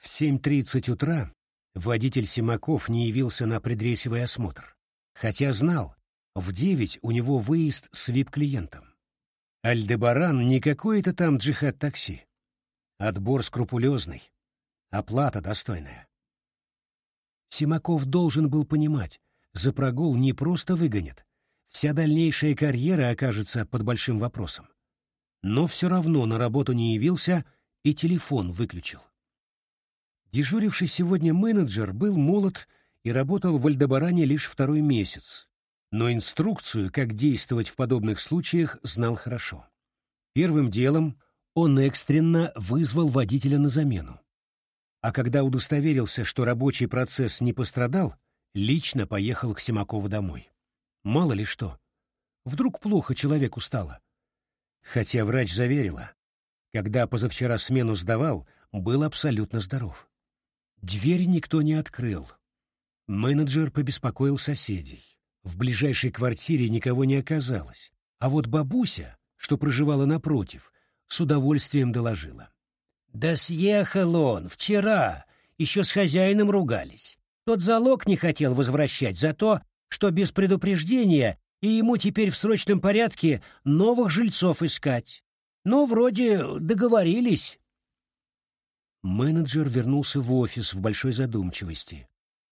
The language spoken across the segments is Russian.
В 7.30 утра водитель Симаков не явился на предрейсовый осмотр, хотя знал, в 9 у него выезд с вип-клиентом. Альдебаран не какой-то там джихад-такси. Отбор скрупулезный, оплата достойная. Симаков должен был понимать, за прогул не просто выгонят, вся дальнейшая карьера окажется под большим вопросом. Но все равно на работу не явился и телефон выключил. Дежуривший сегодня менеджер был молод и работал в Альдебаране лишь второй месяц, но инструкцию, как действовать в подобных случаях, знал хорошо. Первым делом он экстренно вызвал водителя на замену. А когда удостоверился, что рабочий процесс не пострадал, лично поехал к Симакову домой. Мало ли что. Вдруг плохо человеку стало. Хотя врач заверила, когда позавчера смену сдавал, был абсолютно здоров. Дверь никто не открыл. Менеджер побеспокоил соседей. В ближайшей квартире никого не оказалось, а вот бабуся, что проживала напротив, с удовольствием доложила. «Да съехал он, вчера, еще с хозяином ругались. Тот залог не хотел возвращать за то, что без предупреждения и ему теперь в срочном порядке новых жильцов искать. Но вроде договорились». Менеджер вернулся в офис в большой задумчивости.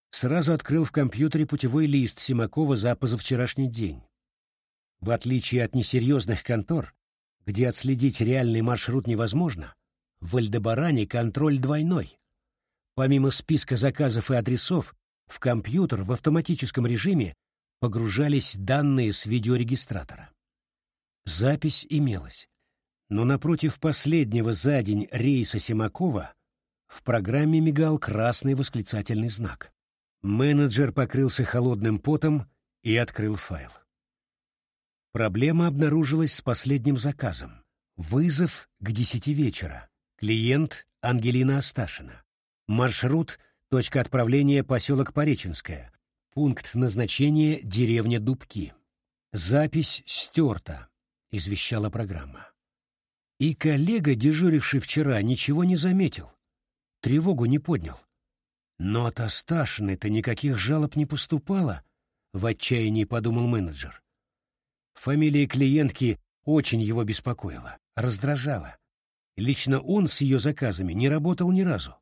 Сразу открыл в компьютере путевой лист Симакова за позавчерашний день. В отличие от несерьезных контор, где отследить реальный маршрут невозможно, в Альдебаране контроль двойной. Помимо списка заказов и адресов, в компьютер в автоматическом режиме погружались данные с видеорегистратора. Запись имелась, но напротив последнего за день рейса Симакова в программе мигал красный восклицательный знак. Менеджер покрылся холодным потом и открыл файл. Проблема обнаружилась с последним заказом. Вызов к десяти вечера. Клиент Ангелина Асташина. Маршрут, точка отправления поселок Пореченская. Пункт назначения деревня Дубки. Запись стерта, извещала программа. И коллега, дежуривший вчера, ничего не заметил. Тревогу не поднял. Но от Асташиной-то никаких жалоб не поступало, в отчаянии подумал менеджер. Фамилия клиентки очень его беспокоила, раздражала. Лично он с ее заказами не работал ни разу.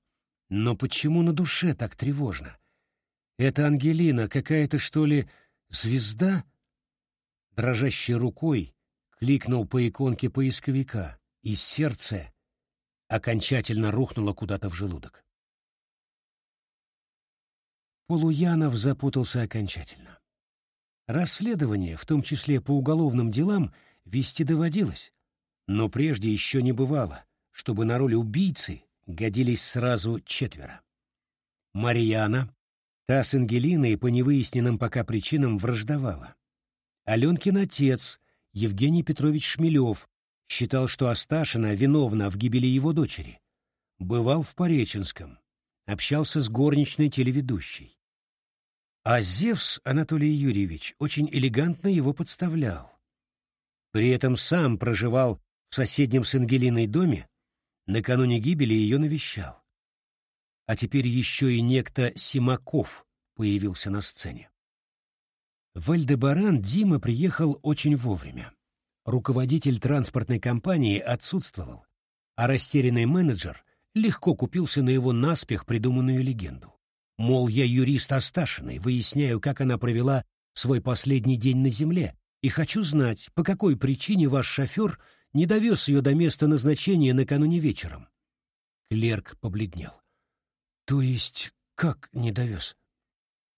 Но почему на душе так тревожно? Это Ангелина какая-то, что ли, звезда? Дрожащей рукой кликнул по иконке поисковика, и сердце окончательно рухнуло куда-то в желудок. Полуянов запутался окончательно. Расследование, в том числе по уголовным делам, вести доводилось, но прежде еще не бывало, чтобы на роль убийцы годились сразу четверо. Марьяна, та с Ангелиной по невыясненным пока причинам враждовала. Аленкин отец, Евгений Петрович Шмелев, считал, что Асташина виновна в гибели его дочери. Бывал в Пореченском, общался с горничной телеведущей. А Зевс Анатолий Юрьевич очень элегантно его подставлял. При этом сам проживал в соседнем с Ангелиной доме, накануне гибели ее навещал. А теперь еще и некто Симаков появился на сцене. В Альдебаран Дима приехал очень вовремя. Руководитель транспортной компании отсутствовал, а растерянный менеджер легко купился на его наспех придуманную легенду. Мол, я юрист Асташиной, выясняю, как она провела свой последний день на земле, и хочу знать, по какой причине ваш шофер не довез ее до места назначения накануне вечером. Клерк побледнел. То есть как не довез?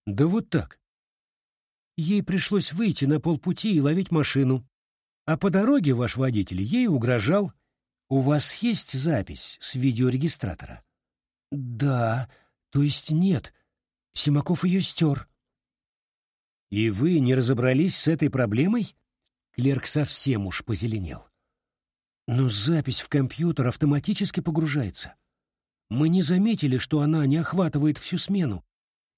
Да вот так. Ей пришлось выйти на полпути и ловить машину. А по дороге ваш водитель ей угрожал. У вас есть запись с видеорегистратора? Да, то есть нет. Симаков ее стер. И вы не разобрались с этой проблемой? Клерк совсем уж позеленел. Но запись в компьютер автоматически погружается. Мы не заметили, что она не охватывает всю смену.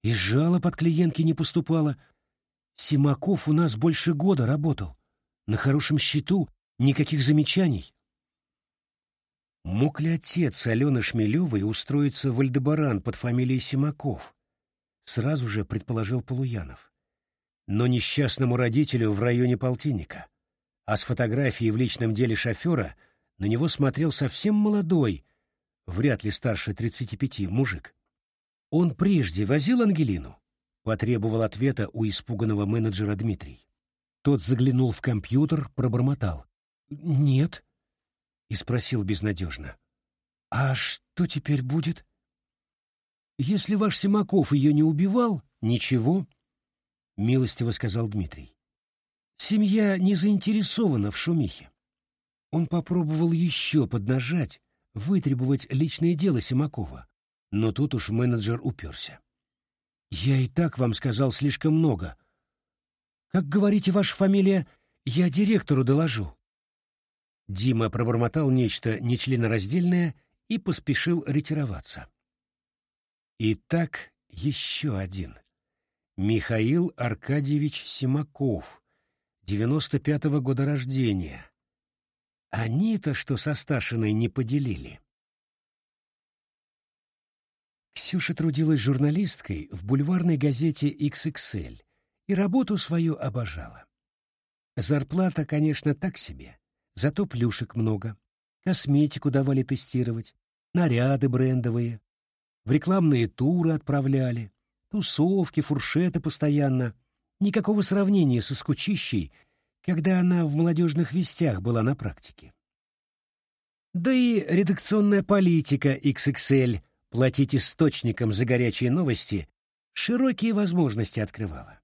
И жалоб от клиентки не поступало. Симаков у нас больше года работал. На хорошем счету, никаких замечаний. Мог ли отец Алены Шмелевой устроиться в Альдебаран под фамилией Симаков? Сразу же предположил Полуянов. Но несчастному родителю в районе полтинника. А с фотографией в личном деле шофера на него смотрел совсем молодой, вряд ли старше 35, мужик. Он прежде возил Ангелину? Потребовал ответа у испуганного менеджера Дмитрий. Тот заглянул в компьютер, пробормотал. «Нет», и спросил безнадежно. «А что теперь будет?» «Если ваш Симаков ее не убивал, ничего», — милостиво сказал Дмитрий. «Семья не заинтересована в шумихе». Он попробовал еще поднажать, вытребовать личное дело Симакова, но тут уж менеджер уперся. «Я и так вам сказал слишком много. Как говорите, ваша фамилия, я директору доложу». Дима пробормотал нечто нечленораздельное и поспешил ретироваться. Итак, еще один. Михаил Аркадьевич Симаков, 95-го года рождения. Они-то что со Сташиной не поделили. Ксюша трудилась журналисткой в бульварной газете XXL и работу свою обожала. Зарплата, конечно, так себе, Зато плюшек много. Косметику давали тестировать, наряды брендовые. В рекламные туры отправляли. Тусовки, фуршеты постоянно. Никакого сравнения со скучищей, когда она в молодежных вестях была на практике. Да и редакционная политика XXL платить источникам за горячие новости широкие возможности открывала.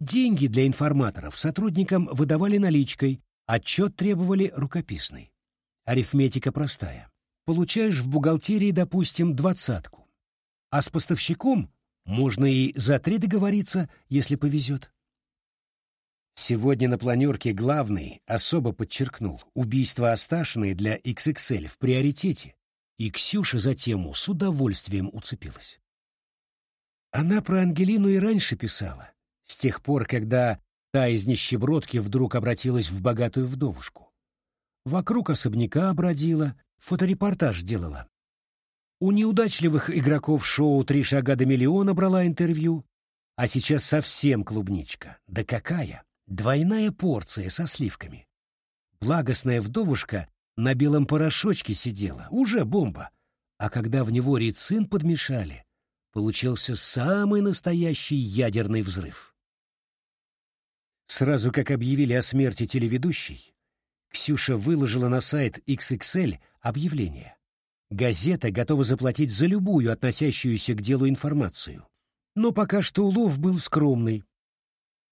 Деньги для информаторов сотрудникам выдавали наличкой, Отчет требовали рукописный. Арифметика простая. Получаешь в бухгалтерии, допустим, двадцатку. А с поставщиком можно и за три договориться, если повезет. Сегодня на планерке главный особо подчеркнул убийство Асташиной для XXL в приоритете, и Ксюша за тему с удовольствием уцепилась. Она про Ангелину и раньше писала, с тех пор, когда Та из нищебродки вдруг обратилась в богатую вдовушку. Вокруг особняка бродила, фоторепортаж делала. У неудачливых игроков шоу «Три шага до миллиона» брала интервью, а сейчас совсем клубничка. Да какая! Двойная порция со сливками. Благостная вдовушка на белом порошочке сидела, уже бомба. А когда в него рицин подмешали, получился самый настоящий ядерный взрыв. Сразу как объявили о смерти телеведущей, Ксюша выложила на сайт XXL объявление. Газета готова заплатить за любую относящуюся к делу информацию. Но пока что улов был скромный.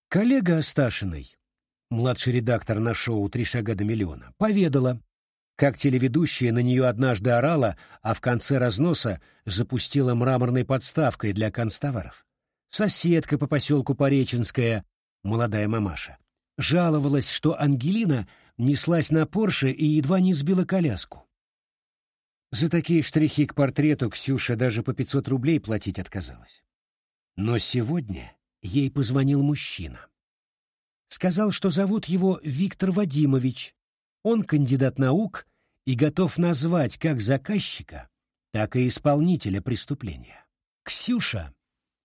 Коллега Асташиной, младший редактор на шоу «Три шага до миллиона», поведала, как телеведущая на нее однажды орала, а в конце разноса запустила мраморной подставкой для констоваров. Соседка по поселку Пореченская молодая мамаша, жаловалась, что Ангелина неслась на Порше и едва не сбила коляску. За такие штрихи к портрету Ксюша даже по 500 рублей платить отказалась. Но сегодня ей позвонил мужчина. Сказал, что зовут его Виктор Вадимович. Он кандидат наук и готов назвать как заказчика, так и исполнителя преступления. Ксюша,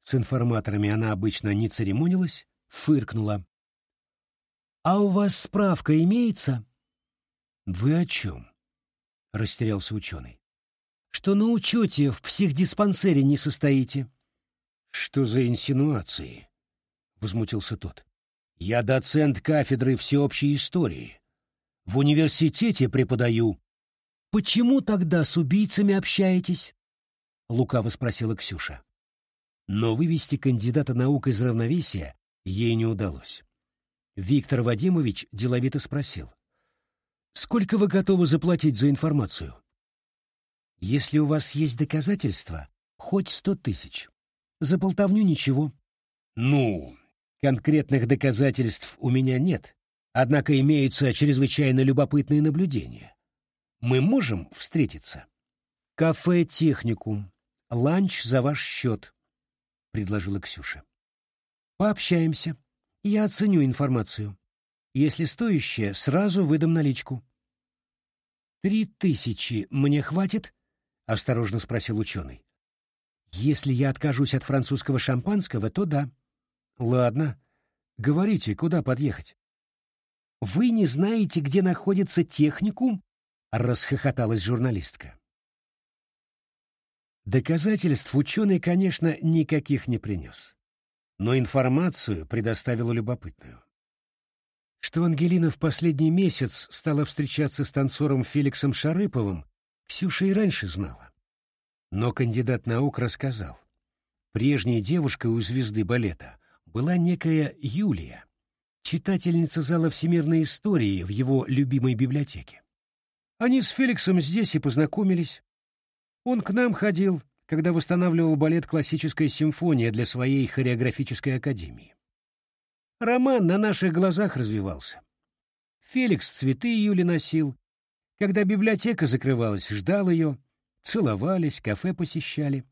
с информаторами она обычно не церемонилась, фыркнула. «А у вас справка имеется?» «Вы о чем?» — растерялся ученый. «Что на учете в психдиспансере не состоите». «Что за инсинуации?» — возмутился тот. «Я доцент кафедры всеобщей истории. В университете преподаю». «Почему тогда с убийцами общаетесь?» — лукаво спросила Ксюша. Но вывести кандидата наук из равновесия ей не удалось. Виктор Вадимович деловито спросил. «Сколько вы готовы заплатить за информацию?» «Если у вас есть доказательства, хоть сто тысяч. За болтовню ничего». «Ну, конкретных доказательств у меня нет, однако имеются чрезвычайно любопытные наблюдения. Мы можем встретиться?» «Кафе «Техникум». Ланч за ваш счет», — предложила Ксюша. Пообщаемся. Я оценю информацию. Если стоящее, сразу выдам наличку. «Три тысячи мне хватит?» — осторожно спросил ученый. «Если я откажусь от французского шампанского, то да». «Ладно. Говорите, куда подъехать?» «Вы не знаете, где находится техникум?» — расхохоталась журналистка. Доказательств ученый, конечно, никаких не принес, но информацию предоставил любопытную. Что Ангелина в последний месяц стала встречаться с танцором Феликсом Шарыповым, Ксюша и раньше знала. Но кандидат наук рассказал. Прежней девушкой у звезды балета была некая Юлия, читательница зала всемирной истории в его любимой библиотеке. Они с Феликсом здесь и познакомились. Он к нам ходил, когда восстанавливал балет «Классическая симфония» для своей хореографической академии. Роман на наших глазах развивался. Феликс цветы Юли носил. Когда библиотека закрывалась, ждал ее. Целовались, кафе посещали.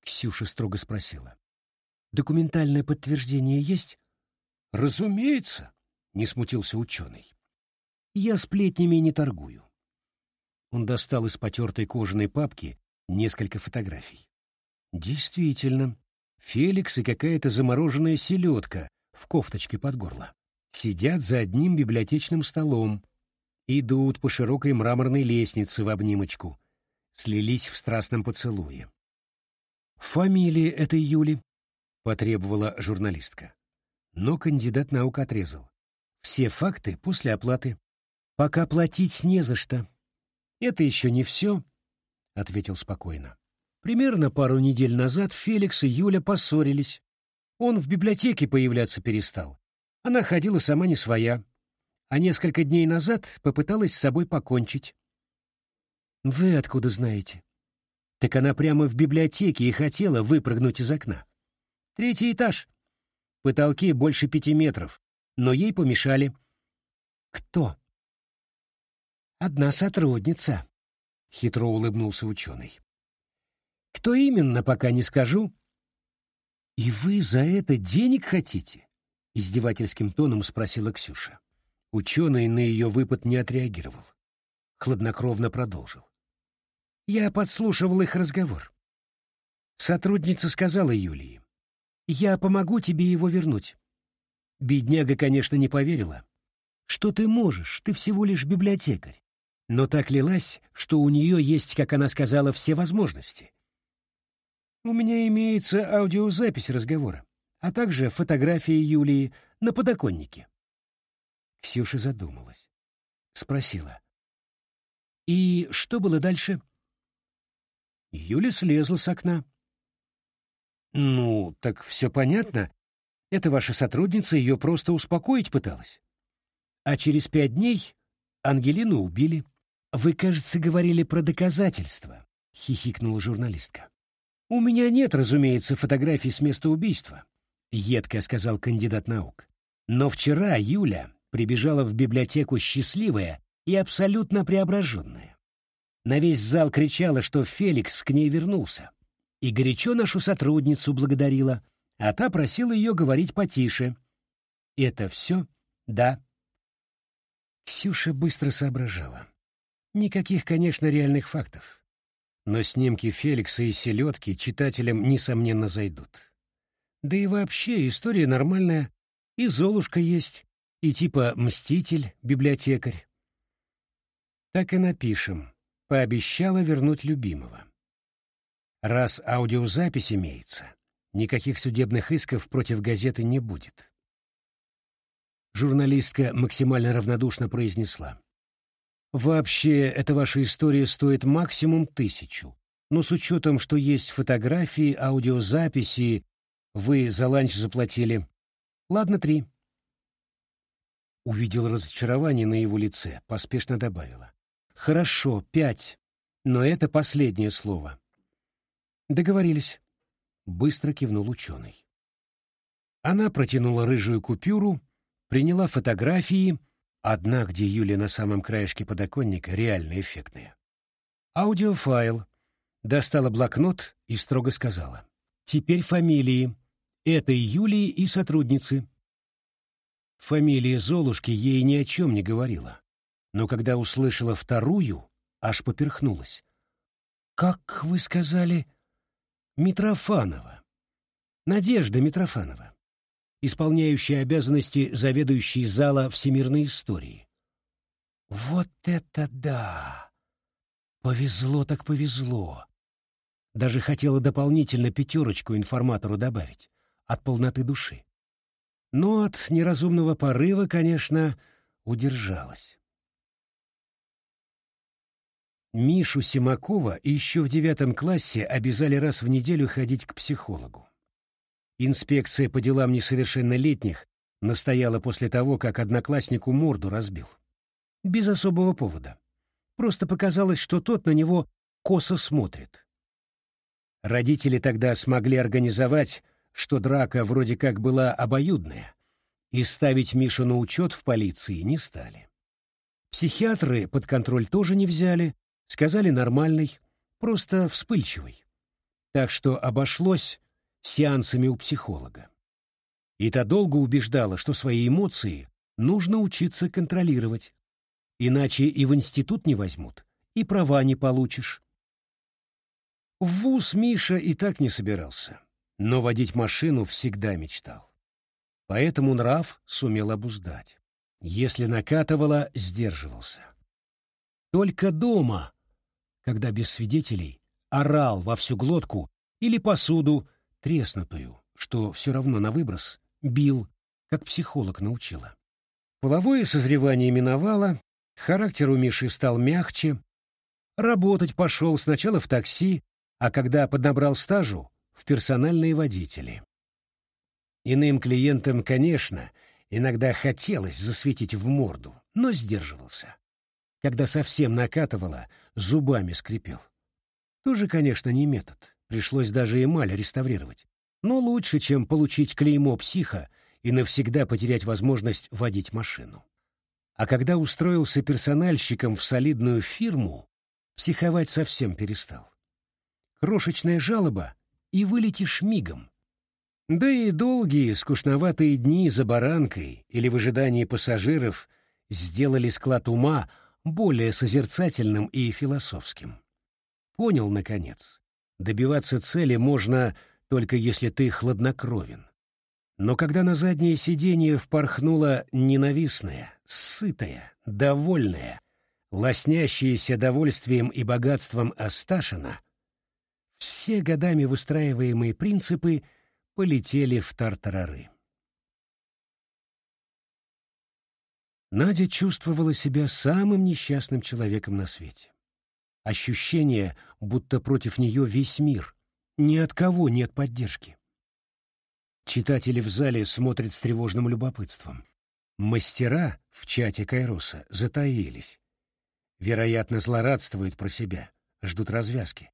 Ксюша строго спросила. «Документальное подтверждение есть?» «Разумеется», — не смутился ученый. «Я сплетнями не торгую. Он достал из потертой кожаной папки несколько фотографий. Действительно, Феликс и какая-то замороженная селедка в кофточке под горло. Сидят за одним библиотечным столом. Идут по широкой мраморной лестнице в обнимочку. Слились в страстном поцелуе. «Фамилия этой Юли?» — потребовала журналистка. Но кандидат наук отрезал. «Все факты после оплаты. Пока платить не за что». «Это еще не все», — ответил спокойно. Примерно пару недель назад Феликс и Юля поссорились. Он в библиотеке появляться перестал. Она ходила сама не своя. А несколько дней назад попыталась с собой покончить. «Вы откуда знаете?» «Так она прямо в библиотеке и хотела выпрыгнуть из окна. Третий этаж. Потолки больше пяти метров, но ей помешали». «Кто?» одна сотрудница», — хитро улыбнулся ученый. «Кто именно, пока не скажу». «И вы за это денег хотите?» — издевательским тоном спросила Ксюша. Ученый на ее выпад не отреагировал. Хладнокровно продолжил. Я подслушивал их разговор. Сотрудница сказала Юлии, «Я помогу тебе его вернуть». Бедняга, конечно, не поверила. «Что ты можешь? Ты всего лишь библиотекарь но так лилась, что у нее есть, как она сказала, все возможности. У меня имеется аудиозапись разговора, а также фотографии Юлии на подоконнике. Ксюша задумалась. Спросила. «И что было дальше?» Юля слезла с окна. «Ну, так все понятно. Это ваша сотрудница ее просто успокоить пыталась. А через пять дней Ангелину убили». «Вы, кажется, говорили про доказательства», — хихикнула журналистка. «У меня нет, разумеется, фотографий с места убийства», — едко сказал кандидат наук. «Но вчера Юля прибежала в библиотеку счастливая и абсолютно преображенная. На весь зал кричала, что Феликс к ней вернулся, и горячо нашу сотрудницу благодарила, а та просила ее говорить потише. «Это все?» «Да». Ксюша быстро соображала. Никаких, конечно, реальных фактов. Но снимки Феликса и селедки читателям, несомненно, зайдут. Да и вообще история нормальная. И Золушка есть, и типа Мститель, библиотекарь. Так и напишем. Пообещала вернуть любимого. Раз аудиозапись имеется, никаких судебных исков против газеты не будет. Журналистка максимально равнодушно произнесла. Вообще, эта ваша история стоит максимум тысячу. Но с учетом, что есть фотографии, аудиозаписи, вы за ланч заплатили. Ладно, три. Увидел разочарование на его лице, поспешно добавила. Хорошо, пять. Но это последнее слово. Договорились. Быстро кивнул ученый. Она протянула рыжую купюру, приняла фотографии — Одна, где Юля на самом краешке подоконника, реально эффектная. Аудиофайл. Достала блокнот и строго сказала. Теперь фамилии. Этой Юлии и сотрудницы. Фамилия Золушки ей ни о чем не говорила. но когда услышала вторую, аж поперхнулась. «Как вы сказали?» «Митрофанова. Надежда Митрофанова, исполняющая обязанности заведующей зала всемирной истории». «Вот это да! Повезло так повезло!» Даже хотела дополнительно пятерочку информатору добавить, от полноты души. Но от неразумного порыва, конечно, удержалась. Мишу Симакова еще в девятом классе обязали раз в неделю ходить к психологу. Инспекция по делам несовершеннолетних настояла после того, как однокласснику морду разбил. Без особого повода. Просто показалось, что тот на него косо смотрит. Родители тогда смогли организовать, что драка вроде как была обоюдная, и ставить Мишу на учет в полиции не стали. Психиатры под контроль тоже не взяли, Сказали нормальный, просто вспыльчивый. Так что обошлось сеансами у психолога. И та долго убеждала, что свои эмоции нужно учиться контролировать. Иначе и в институт не возьмут, и права не получишь. В вуз Миша и так не собирался, но водить машину всегда мечтал. Поэтому нрав сумел обуздать. Если накатывало, сдерживался. Только дома когда без свидетелей орал во всю глотку или посуду, треснутую, что все равно на выброс, бил, как психолог научила. Половое созревание миновало, характер у Миши стал мягче, работать пошел сначала в такси, а когда поднабрал стажу, в персональные водители. Иным клиентам, конечно, иногда хотелось засветить в морду, но сдерживался когда совсем накатывало, зубами скрипел. Тоже, конечно, не метод. Пришлось даже эмаль реставрировать. Но лучше, чем получить клеймо психа и навсегда потерять возможность водить машину. А когда устроился персональщиком в солидную фирму, психовать совсем перестал. Крошечная жалоба — и вылетишь мигом. Да и долгие, скучноватые дни за баранкой или в ожидании пассажиров сделали склад ума — более созерцательным и философским. Понял, наконец, добиваться цели можно только если ты хладнокровен. Но когда на заднее сиденье впорхнула ненавистная, сытая, довольная, лоснящаяся довольствием и богатством Асташина, все годами выстраиваемые принципы полетели в тартарары. Надя чувствовала себя самым несчастным человеком на свете. Ощущение, будто против нее весь мир, ни от кого нет поддержки. Читатели в зале смотрят с тревожным любопытством. Мастера в чате Кайроса затаились. Вероятно, злорадствуют про себя, ждут развязки.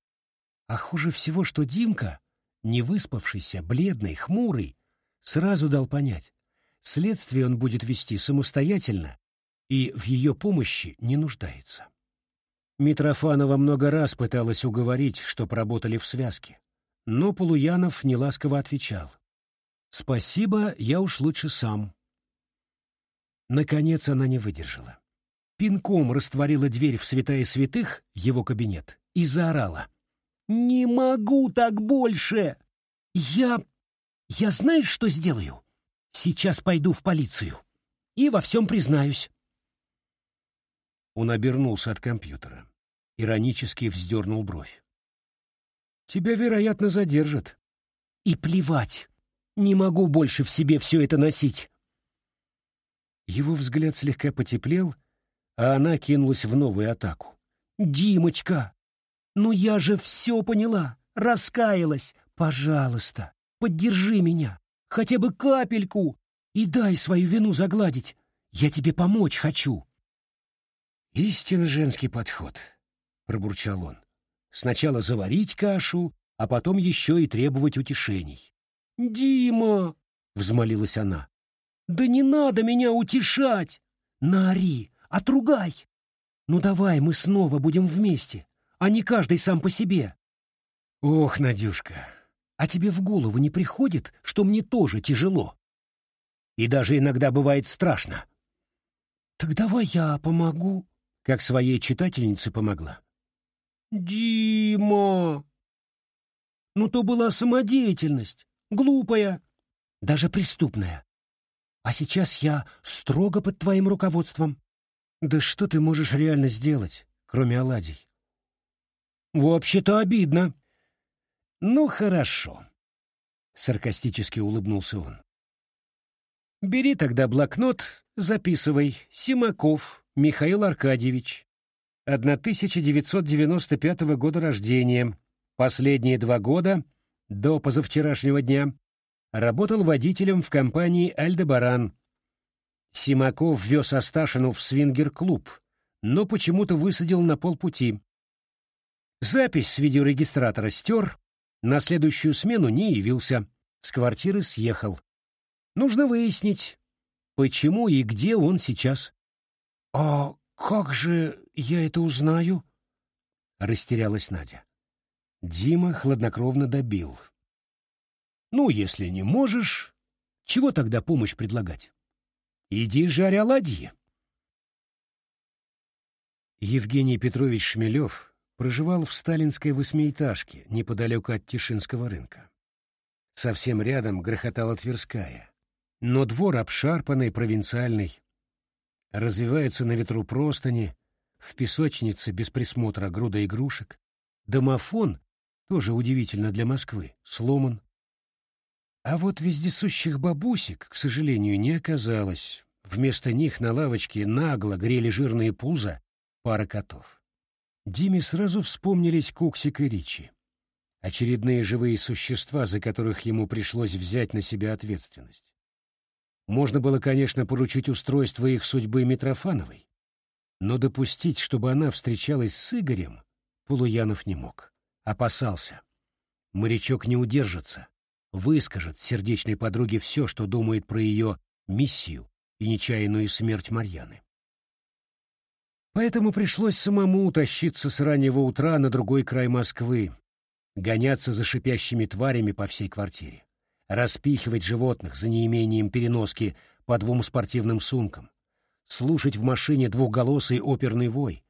А хуже всего, что Димка, не выспавшийся, бледный, хмурый, сразу дал понять, Следствие он будет вести самостоятельно и в ее помощи не нуждается. Митрофанова много раз пыталась уговорить, чтоб работали в связке, но Полуянов неласково отвечал. «Спасибо, я уж лучше сам». Наконец она не выдержала. Пинком растворила дверь в святая святых, его кабинет, и заорала. «Не могу так больше! Я... я знаешь, что сделаю? Сейчас пойду в полицию и во всем признаюсь. Он обернулся от компьютера, иронически вздернул бровь. Тебя, вероятно, задержат. И плевать. Не могу больше в себе все это носить. Его взгляд слегка потеплел, а она кинулась в новую атаку. «Димочка! Ну я же все поняла, раскаялась. Пожалуйста, поддержи меня. Хотя бы капельку. И дай свою вину загладить. Я тебе помочь хочу. Истинно женский подход, пробурчал он. Сначала заварить кашу, а потом еще и требовать утешений. Дима, взмолилась она. Да не надо меня утешать. Наори, отругай. Ну давай мы снова будем вместе, а не каждый сам по себе. Ох, Надюшка, а тебе в голову не приходит, что мне тоже тяжело? И даже иногда бывает страшно. Так давай я помогу, как своей читательнице помогла. Дима! Ну то была самодеятельность, глупая, даже преступная. А сейчас я строго под твоим руководством. Да что ты можешь реально сделать, кроме оладий? Вообще-то обидно. Ну, хорошо. Саркастически улыбнулся он. Бери тогда блокнот, записывай. Симаков Михаил Аркадьевич. 1995 года рождения. Последние два года, до позавчерашнего дня, работал водителем в компании «Альдебаран». Симаков вез Асташину в свингер-клуб, но почему-то высадил на полпути. Запись с видеорегистратора стер, на следующую смену не явился, с квартиры съехал. Нужно выяснить, почему и где он сейчас. — А как же я это узнаю? — растерялась Надя. Дима хладнокровно добил. Ну, если не можешь, чего тогда помощь предлагать? Иди жарь оладьи. Евгений Петрович Шмелев проживал в сталинской восьмиэтажке неподалеку от Тишинского рынка. Совсем рядом грохотала Тверская, но двор обшарпанный, провинциальный. Развиваются на ветру простыни, в песочнице без присмотра груда игрушек. Домофон, тоже удивительно для Москвы, сломан. А вот вездесущих бабусек, к сожалению, не оказалось. Вместо них на лавочке нагло грели жирные пузо пара котов. Диме сразу вспомнились Куксик и Ричи. Очередные живые существа, за которых ему пришлось взять на себя ответственность. Можно было, конечно, поручить устройство их судьбы Митрофановой, но допустить, чтобы она встречалась с Игорем, Полуянов не мог. Опасался. Морячок не удержится, выскажет сердечной подруге все, что думает про ее миссию и нечаянную смерть Марьяны. Поэтому пришлось самому утащиться с раннего утра на другой край Москвы, гоняться за шипящими тварями по всей квартире, распихивать животных за неимением переноски по двум спортивным сумкам, слушать в машине двухголосый оперный вой,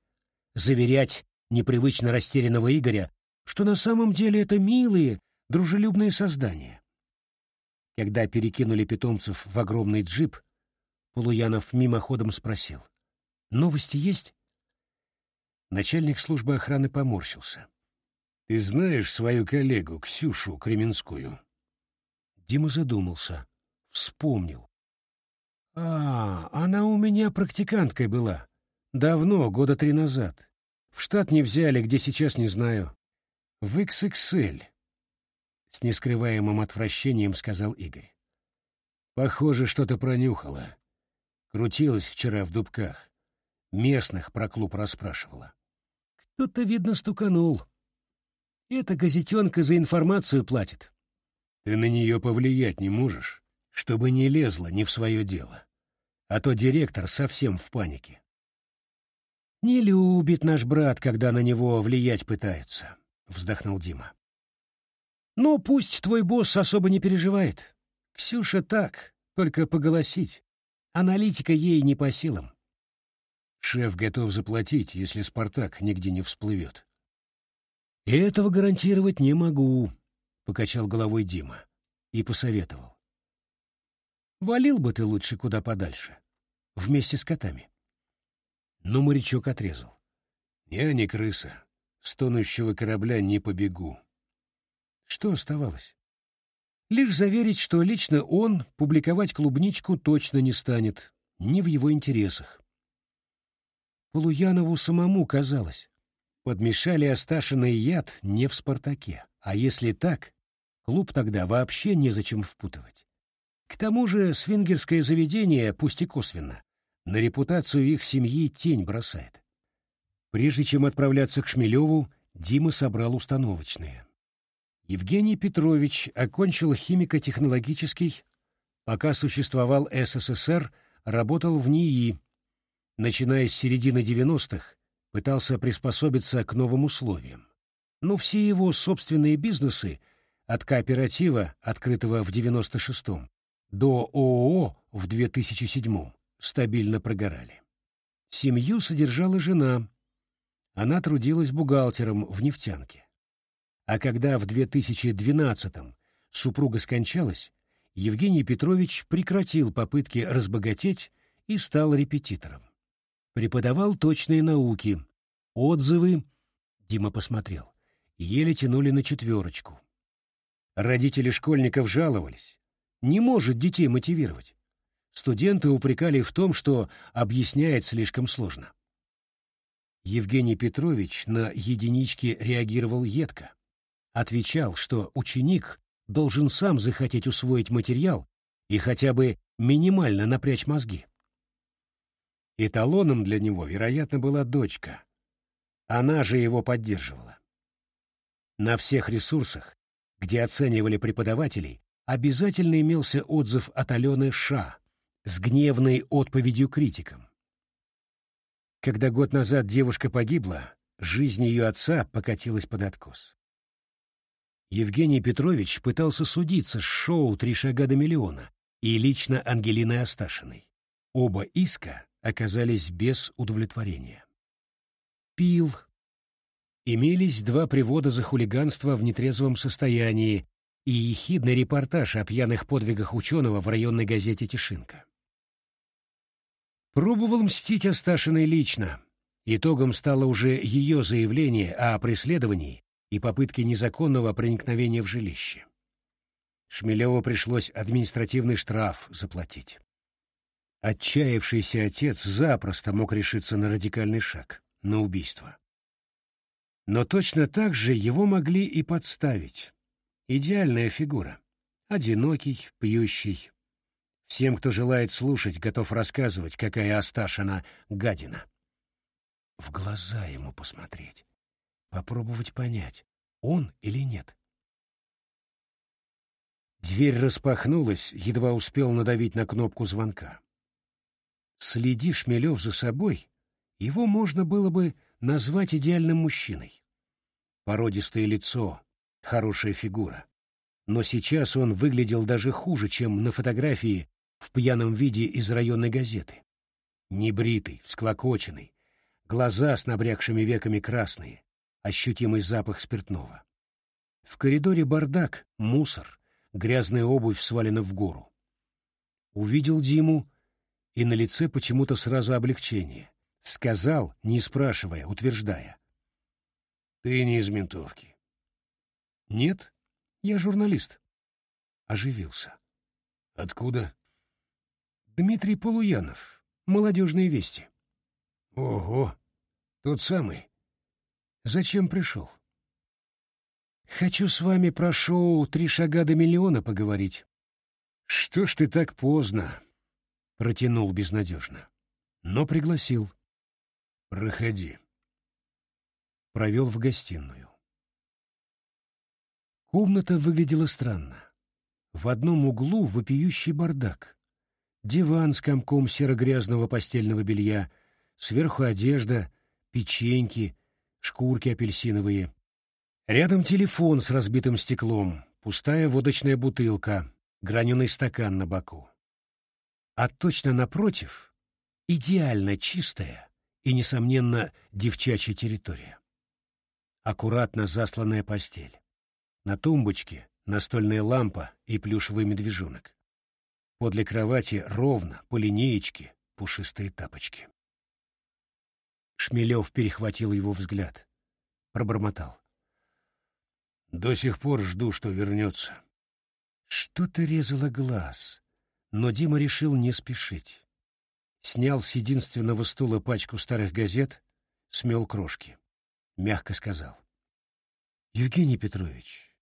заверять непривычно растерянного Игоря, что на самом деле это милые, дружелюбные создания. Когда перекинули питомцев в огромный джип, Полуянов мимоходом спросил. «Новости есть?» Начальник службы охраны поморщился. «Ты знаешь свою коллегу, Ксюшу Кременскую?» Дима задумался, вспомнил. «А, она у меня практиканткой была. Давно, года три назад. В штат не взяли, где сейчас не знаю. В XXL, с нескрываемым отвращением сказал Игорь. Похоже, что-то пронюхала. Крутилась вчера в дубках. Местных про клуб расспрашивала. Кто-то, видно, стуканул. Эта газетенка за информацию платит. Ты на нее повлиять не можешь, чтобы не лезла не в свое дело. А то директор совсем в панике. Не любит наш брат, когда на него влиять пытаются, вздохнул Дима. Но пусть твой босс особо не переживает. Ксюша так, только поголосить. Аналитика ей не по силам. Шеф готов заплатить, если Спартак нигде не всплывет. Этого гарантировать не могу, покачал головой Дима и посоветовал. Валил бы ты лучше куда подальше, вместе с котами. Но морячок отрезал. Я не крыса, с тонущего корабля не побегу. Что оставалось? Лишь заверить, что лично он публиковать клубничку точно не станет, не в его интересах. Полуянову самому казалось, подмешали Асташиный яд не в «Спартаке», а если так, клуб тогда вообще незачем впутывать. К тому же свингерское заведение, пусть и косвенно, на репутацию их семьи тень бросает. Прежде чем отправляться к Шмелеву, Дима собрал установочные. Евгений Петрович окончил химико-технологический, пока существовал СССР, работал в НИИ. Начиная с середины 90-х, пытался приспособиться к новым условиям. Но все его собственные бизнесы, от кооператива, открытого в 96-м, до ООО в 2007-м, стабильно прогорали. Семью содержала жена. Она трудилась бухгалтером в нефтянке. А когда в 2012-м супруга скончалась, Евгений Петрович прекратил попытки разбогатеть и стал репетитором. Преподавал точные науки. Отзывы, Дима посмотрел, еле тянули на четверочку. Родители школьников жаловались. Не может детей мотивировать. Студенты упрекали в том, что объясняет слишком сложно. Евгений Петрович на единички реагировал едко. Отвечал, что ученик должен сам захотеть усвоить материал и хотя бы минимально напрячь мозги. Эталоном для него, вероятно, была дочка. Она же его поддерживала. На всех ресурсах, где оценивали преподавателей, обязательно имелся отзыв от Алены Ша с гневной отповедью критикам. Когда год назад девушка погибла, жизнь ее отца покатилась под откос. Евгений Петрович пытался судиться с шоу «Три шага до миллиона» и лично Ангелиной Асташиной. Оба иска оказались без удовлетворения. Пил. Имелись два привода за хулиганство в нетрезвом состоянии и ехидный репортаж о пьяных подвигах ученого в районной газете «Тишинка». Пробовал мстить Асташиной лично. Итогом стало уже ее заявление о преследовании и попытки незаконного проникновения в жилище. Шмелеву пришлось административный штраф заплатить. Отчаявшийся отец запросто мог решиться на радикальный шаг, на убийство. Но точно так же его могли и подставить. Идеальная фигура. Одинокий, пьющий. Всем, кто желает слушать, готов рассказывать, какая Асташина гадина. В глаза ему посмотреть попробовать понять, он или нет. Дверь распахнулась, едва успел надавить на кнопку звонка. Следи Шмелев за собой, его можно было бы назвать идеальным мужчиной. Породистое лицо, хорошая фигура. Но сейчас он выглядел даже хуже, чем на фотографии в пьяном виде из районной газеты. Небритый, всклокоченный, глаза с набрякшими веками красные, ощутимый запах спиртного. В коридоре бардак, мусор, грязная обувь свалена в гору. Увидел Диму, и на лице почему-то сразу облегчение. Сказал, не спрашивая, утверждая. «Ты не из ментовки». «Нет, я журналист». Оживился. «Откуда?» «Дмитрий Полуянов. Молодежные вести». «Ого, тот самый. Зачем пришел? Хочу с вами про шоу «Три шага до миллиона» поговорить. Что ж ты так поздно? Протянул безнадежно. Но пригласил. Проходи. Провел в гостиную. Комната выглядела странно. В одном углу вопиющий бардак. Диван с комком серо-грязного постельного белья, сверху одежда, печеньки, шкурки апельсиновые. Рядом телефон с разбитым стеклом, пустая водочная бутылка, граненый стакан на боку. А точно напротив — идеально чистая и, несомненно, девчачья территория. Аккуратно засланная постель. На тумбочке настольная лампа и плюшевый медвежонок. Подле кровати ровно, по линеечке, пушистые тапочки. Шмелев перехватил его взгляд. Пробормотал. «До сих пор жду, что вернется». Что-то резало глаз, но Дима решил не спешить. Снял с единственного стула пачку старых газет, смел крошки. Мягко сказал. «Евгений Петрович,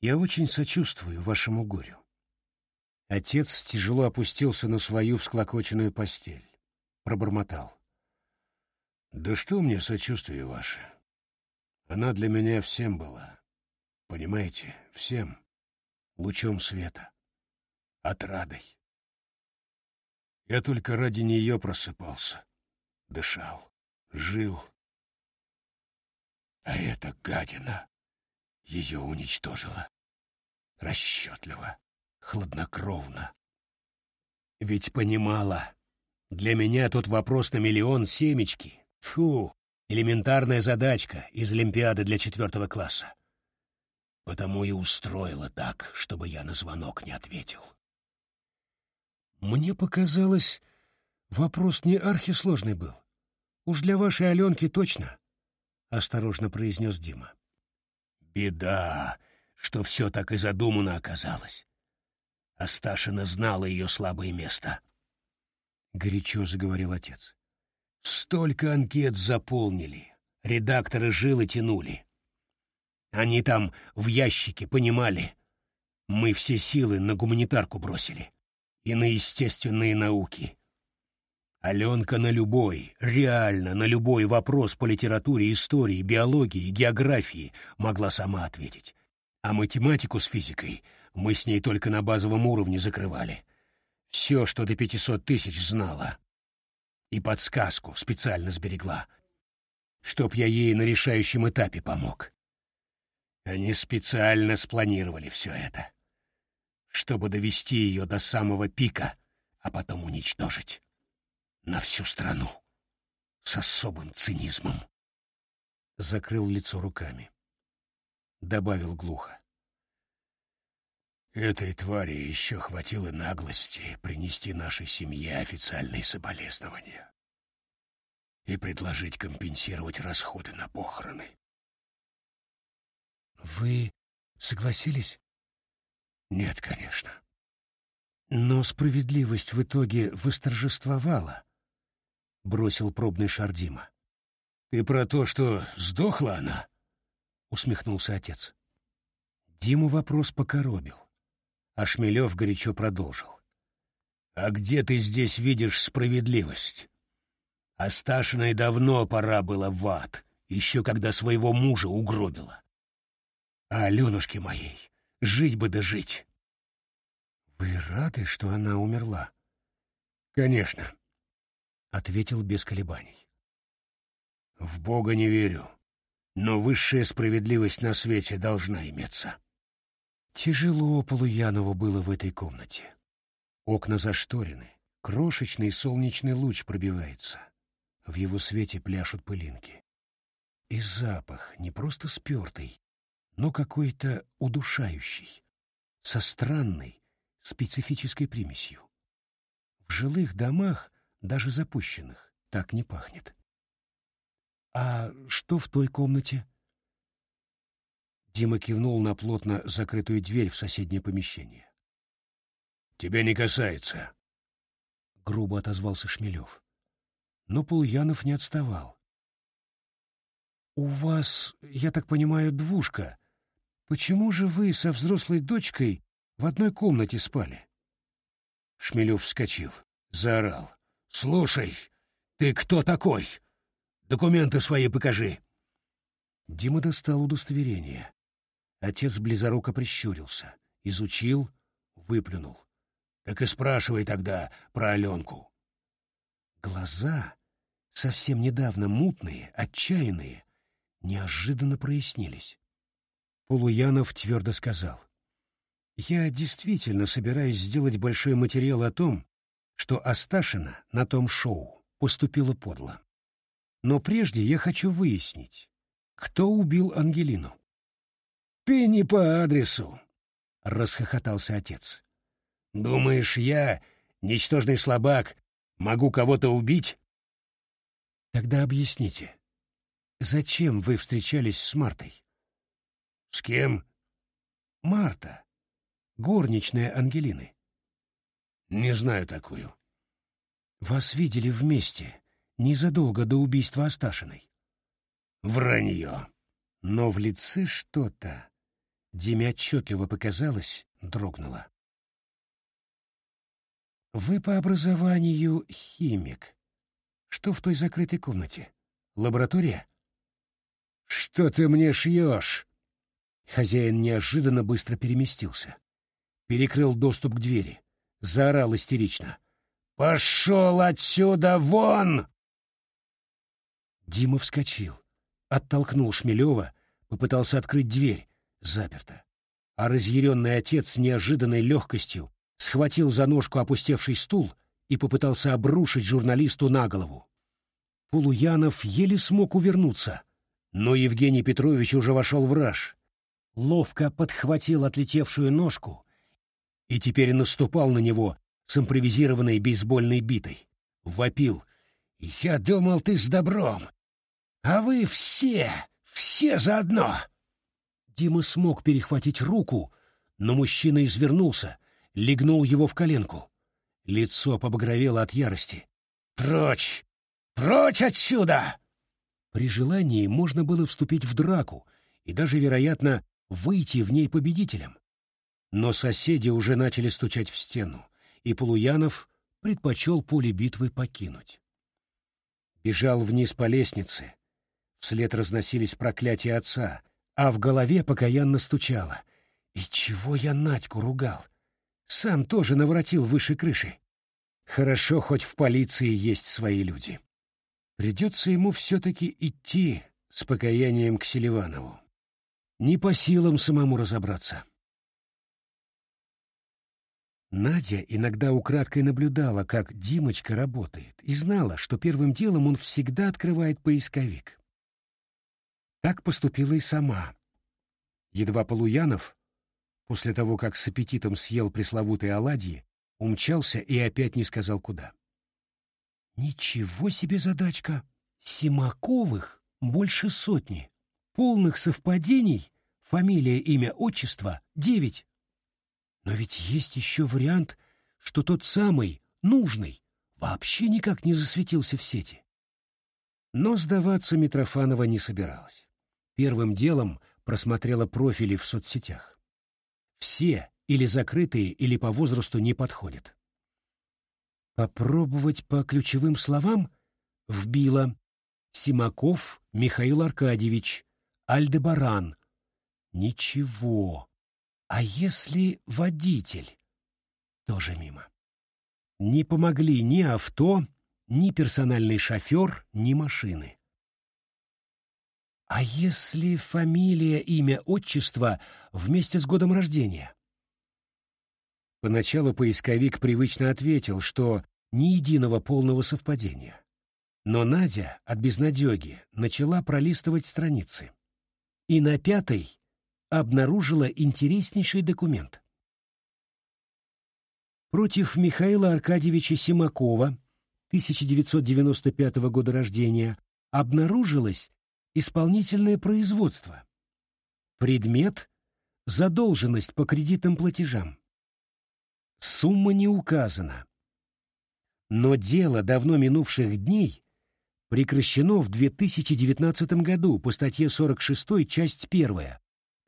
я очень сочувствую вашему горю». Отец тяжело опустился на свою всклокоченную постель. Пробормотал. Да что мне сочувствие ваше? Она для меня всем была. Понимаете, всем. Лучом света. Отрадой. Я только ради нее просыпался. Дышал. Жил. А эта гадина ее уничтожила. Расчетливо, хладнокровно. Ведь понимала, Для меня тут вопрос на миллион семечки. Фу, элементарная задачка из Олимпиады для четвертого класса. Потому и устроила так, чтобы я на звонок не ответил. Мне показалось, вопрос не архисложный был. Уж для вашей Аленки точно, — осторожно произнес Дима. Беда, что все так и задумано оказалось. Асташина знала ее слабое место. Горячо заговорил отец. Столько анкет заполнили, редакторы жилы тянули. Они там в ящике понимали. Мы все силы на гуманитарку бросили и на естественные науки. Аленка на любой, реально на любой вопрос по литературе, истории, биологии, географии могла сама ответить. А математику с физикой мы с ней только на базовом уровне закрывали. Все, что до пятисот тысяч знала. И подсказку специально сберегла, чтоб я ей на решающем этапе помог. Они специально спланировали все это, чтобы довести ее до самого пика, а потом уничтожить. На всю страну. С особым цинизмом. Закрыл лицо руками. Добавил глухо. Этой твари еще хватило наглости принести нашей семье официальные соболезнования и предложить компенсировать расходы на похороны. Вы согласились? Нет, конечно. Но справедливость в итоге восторжествовала, — бросил пробный шар Дима. Ты про то, что сдохла она? — усмехнулся отец. Диму вопрос покоробил, а Шмелев горячо продолжил. «А где ты здесь видишь справедливость? Асташиной давно пора было в ад, еще когда своего мужа угробила. А Аленушке моей жить бы да жить. Вы рады, что она умерла? Конечно, ответил без колебаний. В Бога не верю, но высшая справедливость на свете должна иметься. Тяжело Полуянову было в этой комнате. Окна зашторены, крошечный солнечный луч пробивается. В его свете пляшут пылинки. И запах не просто спертый, но какой-то удушающий, со странной, специфической примесью. В жилых домах, даже запущенных, так не пахнет. «А что в той комнате?» Дима кивнул на плотно закрытую дверь в соседнее помещение. «Тебя не касается», — грубо отозвался Шмелев. Но Полуянов не отставал. «У вас, я так понимаю, двушка», Почему же вы со взрослой дочкой в одной комнате спали? Шмелев вскочил, заорал. «Слушай, ты кто такой? Документы свои покажи!» Дима достал удостоверение. Отец близоруко прищурился, изучил, выплюнул. «Так и спрашивай тогда про Аленку». Глаза, совсем недавно мутные, отчаянные, неожиданно прояснились. Полуянов твердо сказал. «Я действительно собираюсь сделать большой материал о том, что Асташина на том шоу поступила подло. Но прежде я хочу выяснить, кто убил Ангелину». «Ты не по адресу», — расхохотался отец. «Думаешь, я, ничтожный слабак, могу кого-то убить?» «Тогда объясните, зачем вы встречались с Мартой?» С кем? Марта, горничная Ангелины. Не знаю такую. Вас видели вместе, незадолго до убийства Асташиной. Вранье. Но в лице что-то, Диме отчетливо показалось, дрогнуло. Вы по образованию химик. Что в той закрытой комнате? Лаборатория? Что ты мне шьешь? Хозяин неожиданно быстро переместился. Перекрыл доступ к двери. Заорал истерично. «Пошел отсюда вон!» Дима вскочил. Оттолкнул Шмелева, попытался открыть дверь. Заперто. А разъяренный отец с неожиданной легкостью схватил за ножку опустевший стул и попытался обрушить журналисту на голову. Полуянов еле смог увернуться, но Евгений Петрович уже вошел в раж. Ловко подхватил отлетевшую ножку и теперь наступал на него с импровизированной бейсбольной битой. Вопил. «Я думал, ты с добром, а вы все, все заодно!» Дима смог перехватить руку, но мужчина извернулся, легнул его в коленку. Лицо побагровело от ярости. «Прочь! Прочь отсюда!» При желании можно было вступить в драку и даже, вероятно, выйти в ней победителем. Но соседи уже начали стучать в стену, и Полуянов предпочел поле битвы покинуть. Бежал вниз по лестнице. Вслед разносились проклятия отца, а в голове покаянно стучало. И чего я Надьку ругал? Сам тоже наворотил выше крыши. Хорошо, хоть в полиции есть свои люди. Придется ему все-таки идти с покаянием к Селиванову. Не по силам самому разобраться. Надя иногда украдкой наблюдала, как Димочка работает, и знала, что первым делом он всегда открывает поисковик. Так поступила и сама. Едва Полуянов После того, как с аппетитом съел пресловутые оладьи, умчался и опять не сказал куда. Ничего себе задачка! Симаковых больше сотни. Полных совпадений, фамилия, имя, отчество — девять. Но ведь есть еще вариант, что тот самый, нужный, вообще никак не засветился в сети. Но сдаваться Митрофанова не собиралась. Первым делом просмотрела профили в соцсетях. Все, или закрытые, или по возрасту не подходят. Попробовать по ключевым словам? Вбила. Симаков Михаил Аркадьевич, Альдебаран. Ничего. А если водитель? Тоже мимо. Не помогли ни авто, ни персональный шофер, ни машины. А если фамилия, имя, отчество вместе с годом рождения? Поначалу поисковик привычно ответил, что ни единого полного совпадения. Но Надя от безнадеги начала пролистывать страницы. И на пятой обнаружила интереснейший документ. Против Михаила Аркадьевича Симакова, 1995 года рождения, обнаружилось исполнительное производство. Предмет — задолженность по кредитным платежам. Сумма не указана. Но дело давно минувших дней прекращено в 2019 году по статье 46, часть 1,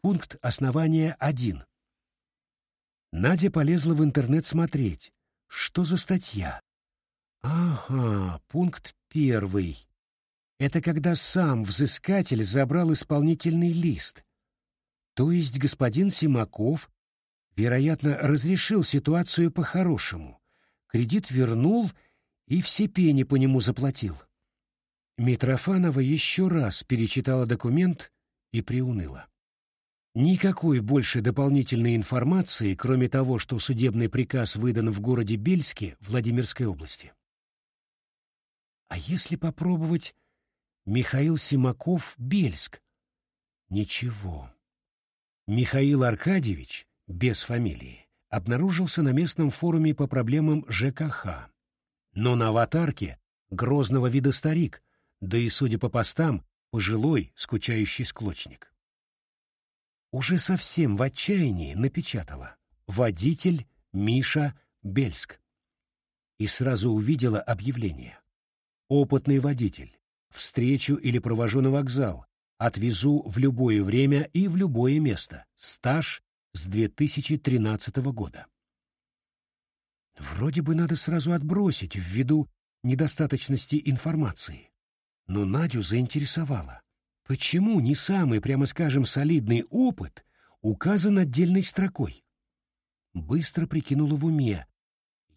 пункт основания 1. Надя полезла в интернет смотреть, что за статья. Ага, пункт первый. Это когда сам взыскатель забрал исполнительный лист. То есть господин Симаков, вероятно, разрешил ситуацию по-хорошему. Кредит вернул и все пени по нему заплатил. Митрофанова еще раз перечитала документ и приуныла. Никакой больше дополнительной информации, кроме того, что судебный приказ выдан в городе Бельске Владимирской области. А если попробовать Михаил Симаков, Бельск. Ничего. Михаил Аркадьевич, без фамилии, обнаружился на местном форуме по проблемам ЖКХ. Но на аватарке грозного вида старик, да и, судя по постам, пожилой, скучающий склочник. Уже совсем в отчаянии напечатала «Водитель Миша Бельск». И сразу увидела объявление. Опытный водитель встречу или провожу на вокзал, отвезу в любое время и в любое место. Стаж с 2013 года. Вроде бы надо сразу отбросить ввиду недостаточности информации. Но Надю заинтересовало. Почему не самый, прямо скажем, солидный опыт указан отдельной строкой? Быстро прикинула в уме.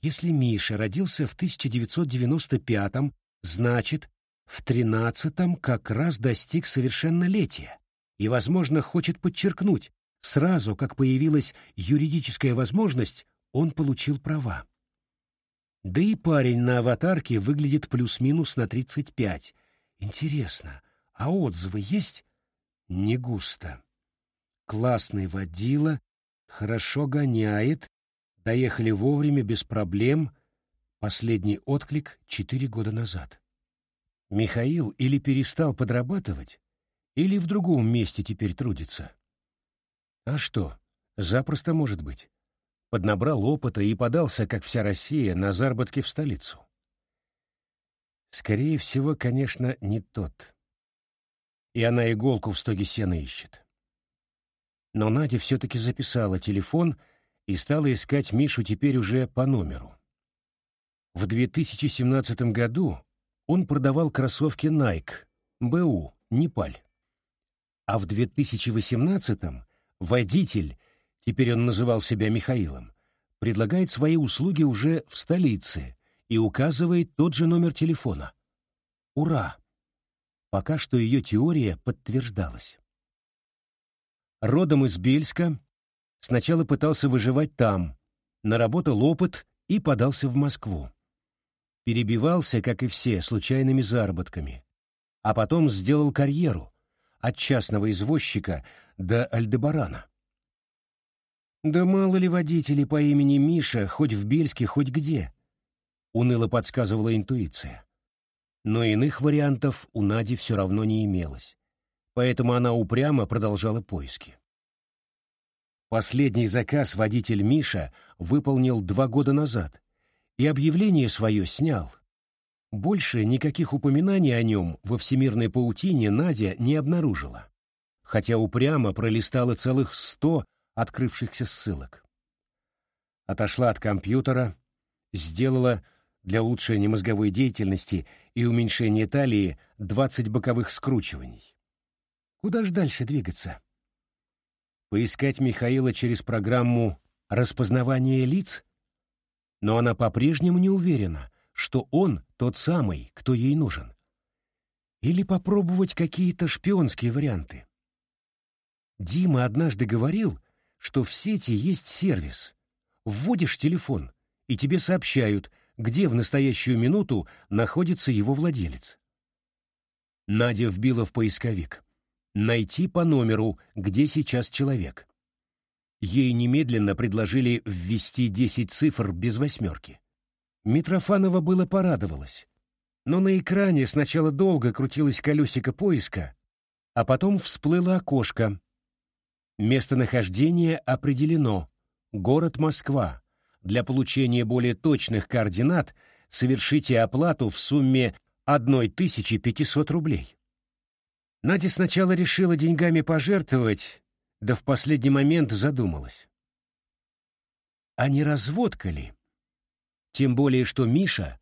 Если Миша родился в 1995-м, значит, в тринадцатом как раз достиг совершеннолетия и, возможно, хочет подчеркнуть, сразу как появилась юридическая возможность, он получил права. Да и парень на аватарке выглядит плюс-минус на 35. Интересно, а отзывы есть? Не густо. Классный водила, хорошо гоняет, доехали вовремя без проблем. Последний отклик четыре года назад. Михаил или перестал подрабатывать, или в другом месте теперь трудится. А что, запросто может быть. Поднабрал опыта и подался, как вся Россия, на заработки в столицу. Скорее всего, конечно, не тот. И она иголку в стоге сена ищет. Но Надя все-таки записала телефон и стала искать Мишу теперь уже по номеру. В 2017 году он продавал кроссовки Nike, БУ, Непаль. А в 2018-м водитель, теперь он называл себя Михаилом, предлагает свои услуги уже в столице и указывает тот же номер телефона. Ура! Пока что ее теория подтверждалась. Родом из Бельска, сначала пытался выживать там, наработал опыт и подался в Москву. Перебивался, как и все, случайными заработками. А потом сделал карьеру, от частного извозчика до Альдебарана. Да мало ли водителей по имени Миша, хоть в Бельске, хоть где, уныло подсказывала интуиция. Но иных вариантов у Нади все равно не имелось, поэтому она упрямо продолжала поиски. Последний заказ водитель Миша выполнил два года назад и объявление свое снял — больше никаких упоминаний о нем во всемирной паутине Надя не обнаружила, хотя упрямо пролистала целых сто открывшихся ссылок. Отошла от компьютера, сделала для улучшения мозговой деятельности и уменьшения талии 20 боковых скручиваний. Куда ж дальше двигаться? Поискать Михаила через программу распознавания лиц? Но она по-прежнему не уверена, что он тот самый, кто ей нужен. Или попробовать какие-то шпионские варианты. Дима однажды говорил, что в сети есть сервис. Вводишь телефон, и тебе сообщают, где в настоящую минуту находится его владелец. Надя вбила в поисковик. Найти по номеру, где сейчас человек. Ей немедленно предложили ввести 10 цифр без восьмерки. Митрофанова было порадовалась. Но на экране сначала долго крутилось колесико поиска, а потом всплыло окошко. Местонахождение определено. Город Москва. Для получения более точных координат совершите оплату в сумме 1500 рублей. Надя сначала решила деньгами пожертвовать, да в последний момент задумалась. А не разводка ли? Тем более, что Миша,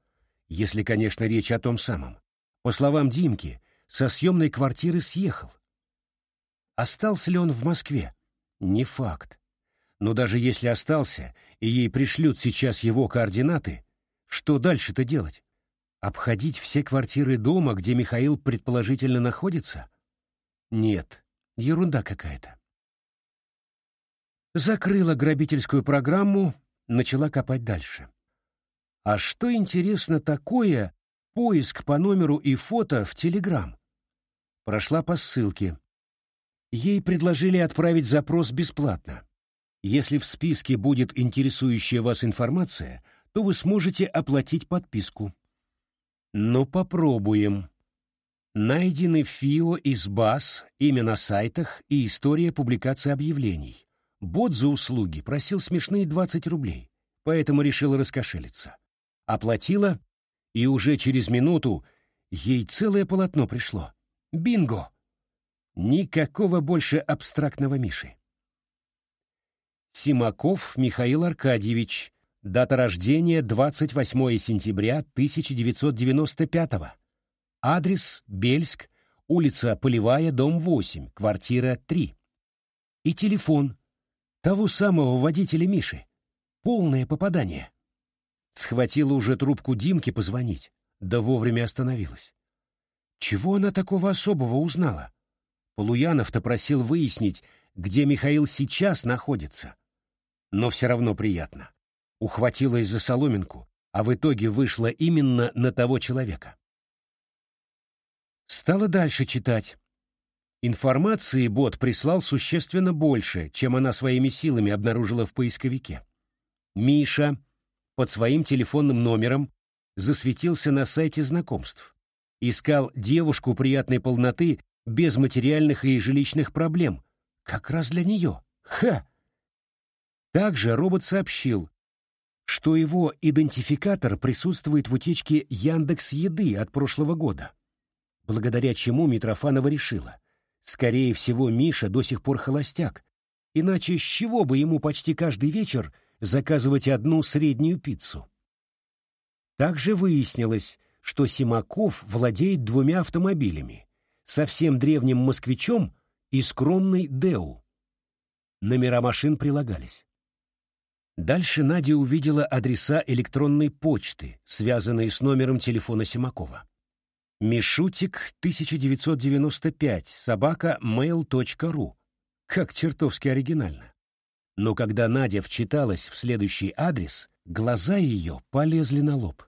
если, конечно, речь о том самом, по словам Димки, со съемной квартиры съехал. Остался ли он в Москве? Не факт. Но даже если остался, и ей пришлют сейчас его координаты, что дальше-то делать? Обходить все квартиры дома, где Михаил предположительно находится? Нет, ерунда какая-то. Закрыла грабительскую программу, начала копать дальше. А что, интересно, такое поиск по номеру и фото в Телеграм? Прошла по ссылке. Ей предложили отправить запрос бесплатно. Если в списке будет интересующая вас информация, то вы сможете оплатить подписку. Ну, попробуем. Найдены ФИО из баз, имя на сайтах и история публикации объявлений. Бот за услуги просил смешные 20 рублей, поэтому решил раскошелиться оплатила, и уже через минуту ей целое полотно пришло. Бинго! Никакого больше абстрактного Миши. Симаков Михаил Аркадьевич. Дата рождения 28 сентября 1995 Адрес Бельск, улица Полевая, дом 8, квартира 3. И телефон того самого водителя Миши. Полное попадание. Схватила уже трубку Димки позвонить, да вовремя остановилась. Чего она такого особого узнала? Полуянов-то просил выяснить, где Михаил сейчас находится. Но все равно приятно. Ухватилась за соломинку, а в итоге вышла именно на того человека. Стала дальше читать. Информации бот прислал существенно больше, чем она своими силами обнаружила в поисковике. Миша под своим телефонным номером засветился на сайте знакомств. Искал девушку приятной полноты без материальных и жилищных проблем. Как раз для нее. Ха! Также робот сообщил, что его идентификатор присутствует в утечке Яндекс Еды от прошлого года, благодаря чему Митрофанова решила, скорее всего, Миша до сих пор холостяк, иначе с чего бы ему почти каждый вечер заказывать одну среднюю пиццу? Также выяснилось, что Симаков владеет двумя автомобилями, совсем древним москвичом и скромной Деу. Номера машин прилагались. Дальше Надя увидела адреса электронной почты, связанные с номером телефона Симакова. Мишутик 1995 собака mail.ru. Как чертовски оригинально. Но когда Надя вчиталась в следующий адрес, глаза ее полезли на лоб.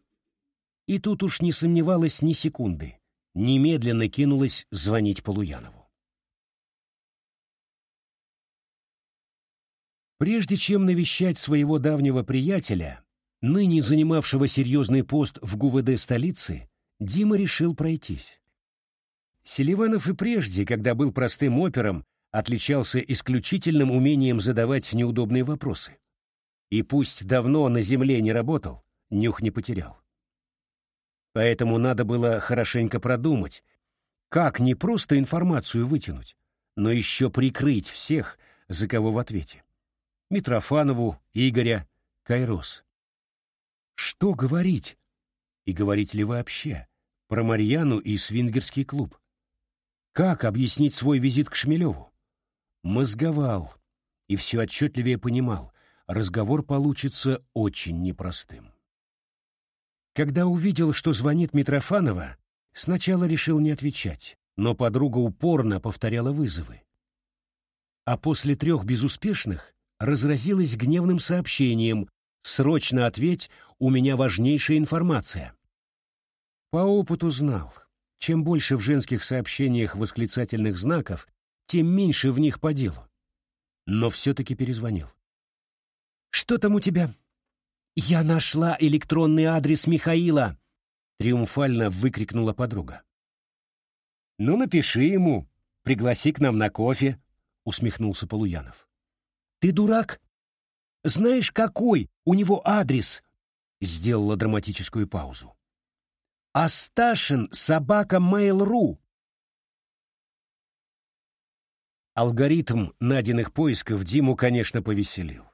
И тут уж не сомневалась ни секунды. Немедленно кинулась звонить Полуянову. Прежде чем навещать своего давнего приятеля, ныне занимавшего серьезный пост в ГУВД столицы, Дима решил пройтись. Селиванов и прежде, когда был простым опером, отличался исключительным умением задавать неудобные вопросы. И пусть давно на земле не работал, нюх не потерял. Поэтому надо было хорошенько продумать, как не просто информацию вытянуть, но еще прикрыть всех, за кого в ответе. Митрофанову, Игоря, Кайрос. Что говорить? И говорить ли вообще? Про Марьяну и свингерский клуб. Как объяснить свой визит к Шмелеву? Мозговал и все отчетливее понимал, разговор получится очень непростым. Когда увидел, что звонит Митрофанова, сначала решил не отвечать, но подруга упорно повторяла вызовы. А после трех безуспешных разразилась гневным сообщением «Срочно ответь, у меня важнейшая информация». По опыту знал, чем больше в женских сообщениях восклицательных знаков, тем меньше в них по делу. Но все-таки перезвонил. «Что там у тебя?» «Я нашла электронный адрес Михаила!» — триумфально выкрикнула подруга. «Ну, напиши ему, пригласи к нам на кофе», — усмехнулся Полуянов. «Ты дурак? Знаешь, какой у него адрес?» Сделала драматическую паузу. «Асташин собака Mail.ru». Алгоритм найденных поисков Диму, конечно, повеселил.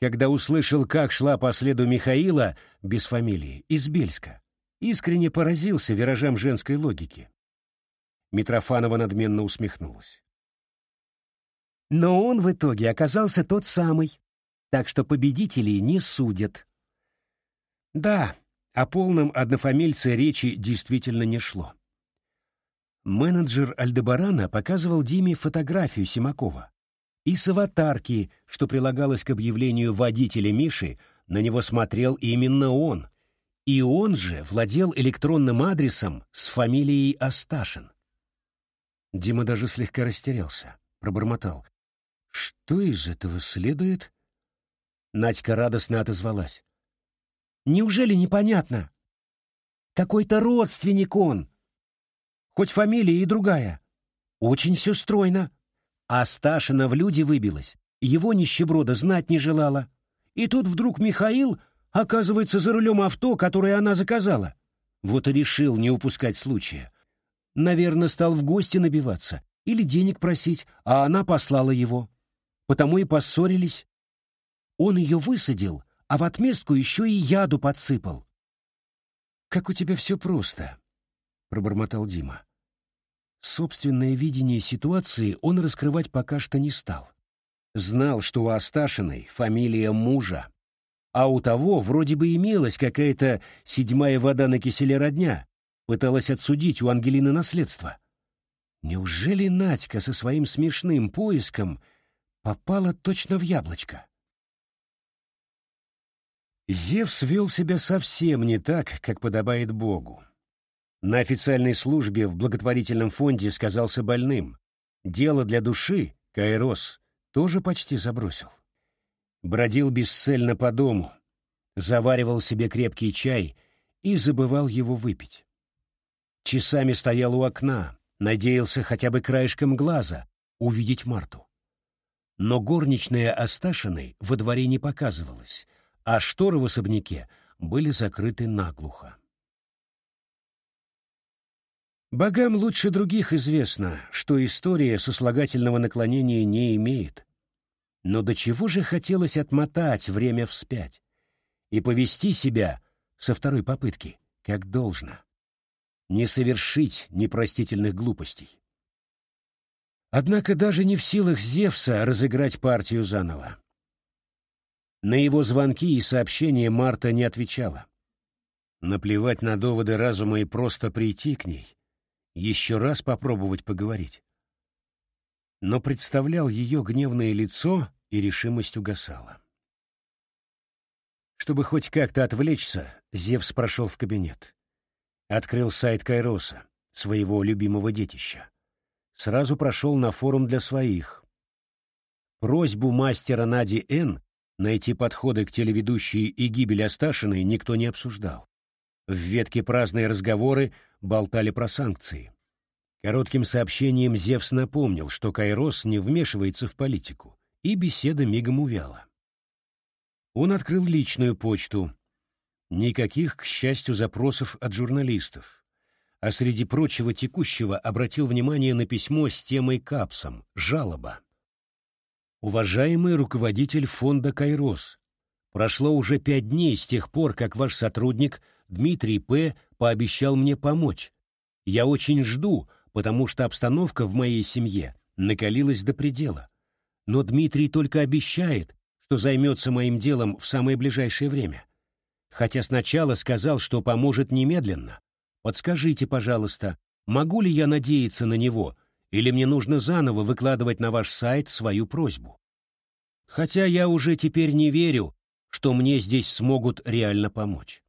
Когда услышал, как шла по следу Михаила, без фамилии, из Бельска, искренне поразился виражам женской логики. Митрофанова надменно усмехнулась. Но он в итоге оказался тот самый, так что победителей не судят. Да, о полном однофамильце речи действительно не шло. Менеджер Альдебарана показывал Диме фотографию Симакова. И с аватарки, что прилагалось к объявлению водителя Миши, на него смотрел именно он. И он же владел электронным адресом с фамилией Асташин. Дима даже слегка растерялся, пробормотал. Что из этого следует? Надька радостно отозвалась. Неужели непонятно? Какой-то родственник он. Хоть фамилия и другая. Очень все стройно. А Сташина в люди выбилась. Его нищеброда знать не желала. И тут вдруг Михаил оказывается за рулем авто, которое она заказала. Вот и решил не упускать случая. Наверное, стал в гости набиваться или денег просить, а она послала его потому и поссорились. Он ее высадил, а в отместку еще и яду подсыпал. «Как у тебя все просто», — пробормотал Дима. Собственное видение ситуации он раскрывать пока что не стал. Знал, что у Асташиной фамилия мужа, а у того вроде бы имелась какая-то седьмая вода на киселе родня, пыталась отсудить у Ангелины наследство. Неужели Надька со своим смешным поиском — попала точно в яблочко. Зевс вел себя совсем не так, как подобает Богу. На официальной службе в благотворительном фонде сказался больным. Дело для души, Кайрос, тоже почти забросил. Бродил бесцельно по дому, заваривал себе крепкий чай и забывал его выпить. Часами стоял у окна, надеялся хотя бы краешком глаза увидеть Марту. Но горничная Асташиной во дворе не показывалась, а шторы в особняке были закрыты наглухо. Богам лучше других известно, что история сослагательного наклонения не имеет. Но до чего же хотелось отмотать время вспять и повести себя со второй попытки, как должно. Не совершить непростительных глупостей. Однако даже не в силах Зевса разыграть партию заново. На его звонки и сообщения Марта не отвечала. Наплевать на доводы разума и просто прийти к ней, еще раз попробовать поговорить. Но представлял ее гневное лицо, и решимость угасала. Чтобы хоть как-то отвлечься, Зевс прошел в кабинет. Открыл сайт Кайроса, своего любимого детища. Сразу прошел на форум для своих. Просьбу мастера Нади Н. найти подходы к телеведущей и гибели Асташиной никто не обсуждал. В ветке праздные разговоры болтали про санкции. Коротким сообщением Зевс напомнил, что Кайрос не вмешивается в политику, и беседа мигом увяла. Он открыл личную почту. Никаких, к счастью, запросов от журналистов. А среди прочего текущего обратил внимание на письмо с темой капсом «Жалоба». Уважаемый руководитель фонда «Кайрос», прошло уже пять дней с тех пор, как ваш сотрудник Дмитрий П. пообещал мне помочь. Я очень жду, потому что обстановка в моей семье накалилась до предела. Но Дмитрий только обещает, что займется моим делом в самое ближайшее время. Хотя сначала сказал, что поможет немедленно. Подскажите, пожалуйста, могу ли я надеяться на него, или мне нужно заново выкладывать на ваш сайт свою просьбу? Хотя я уже теперь не верю, что мне здесь смогут реально помочь.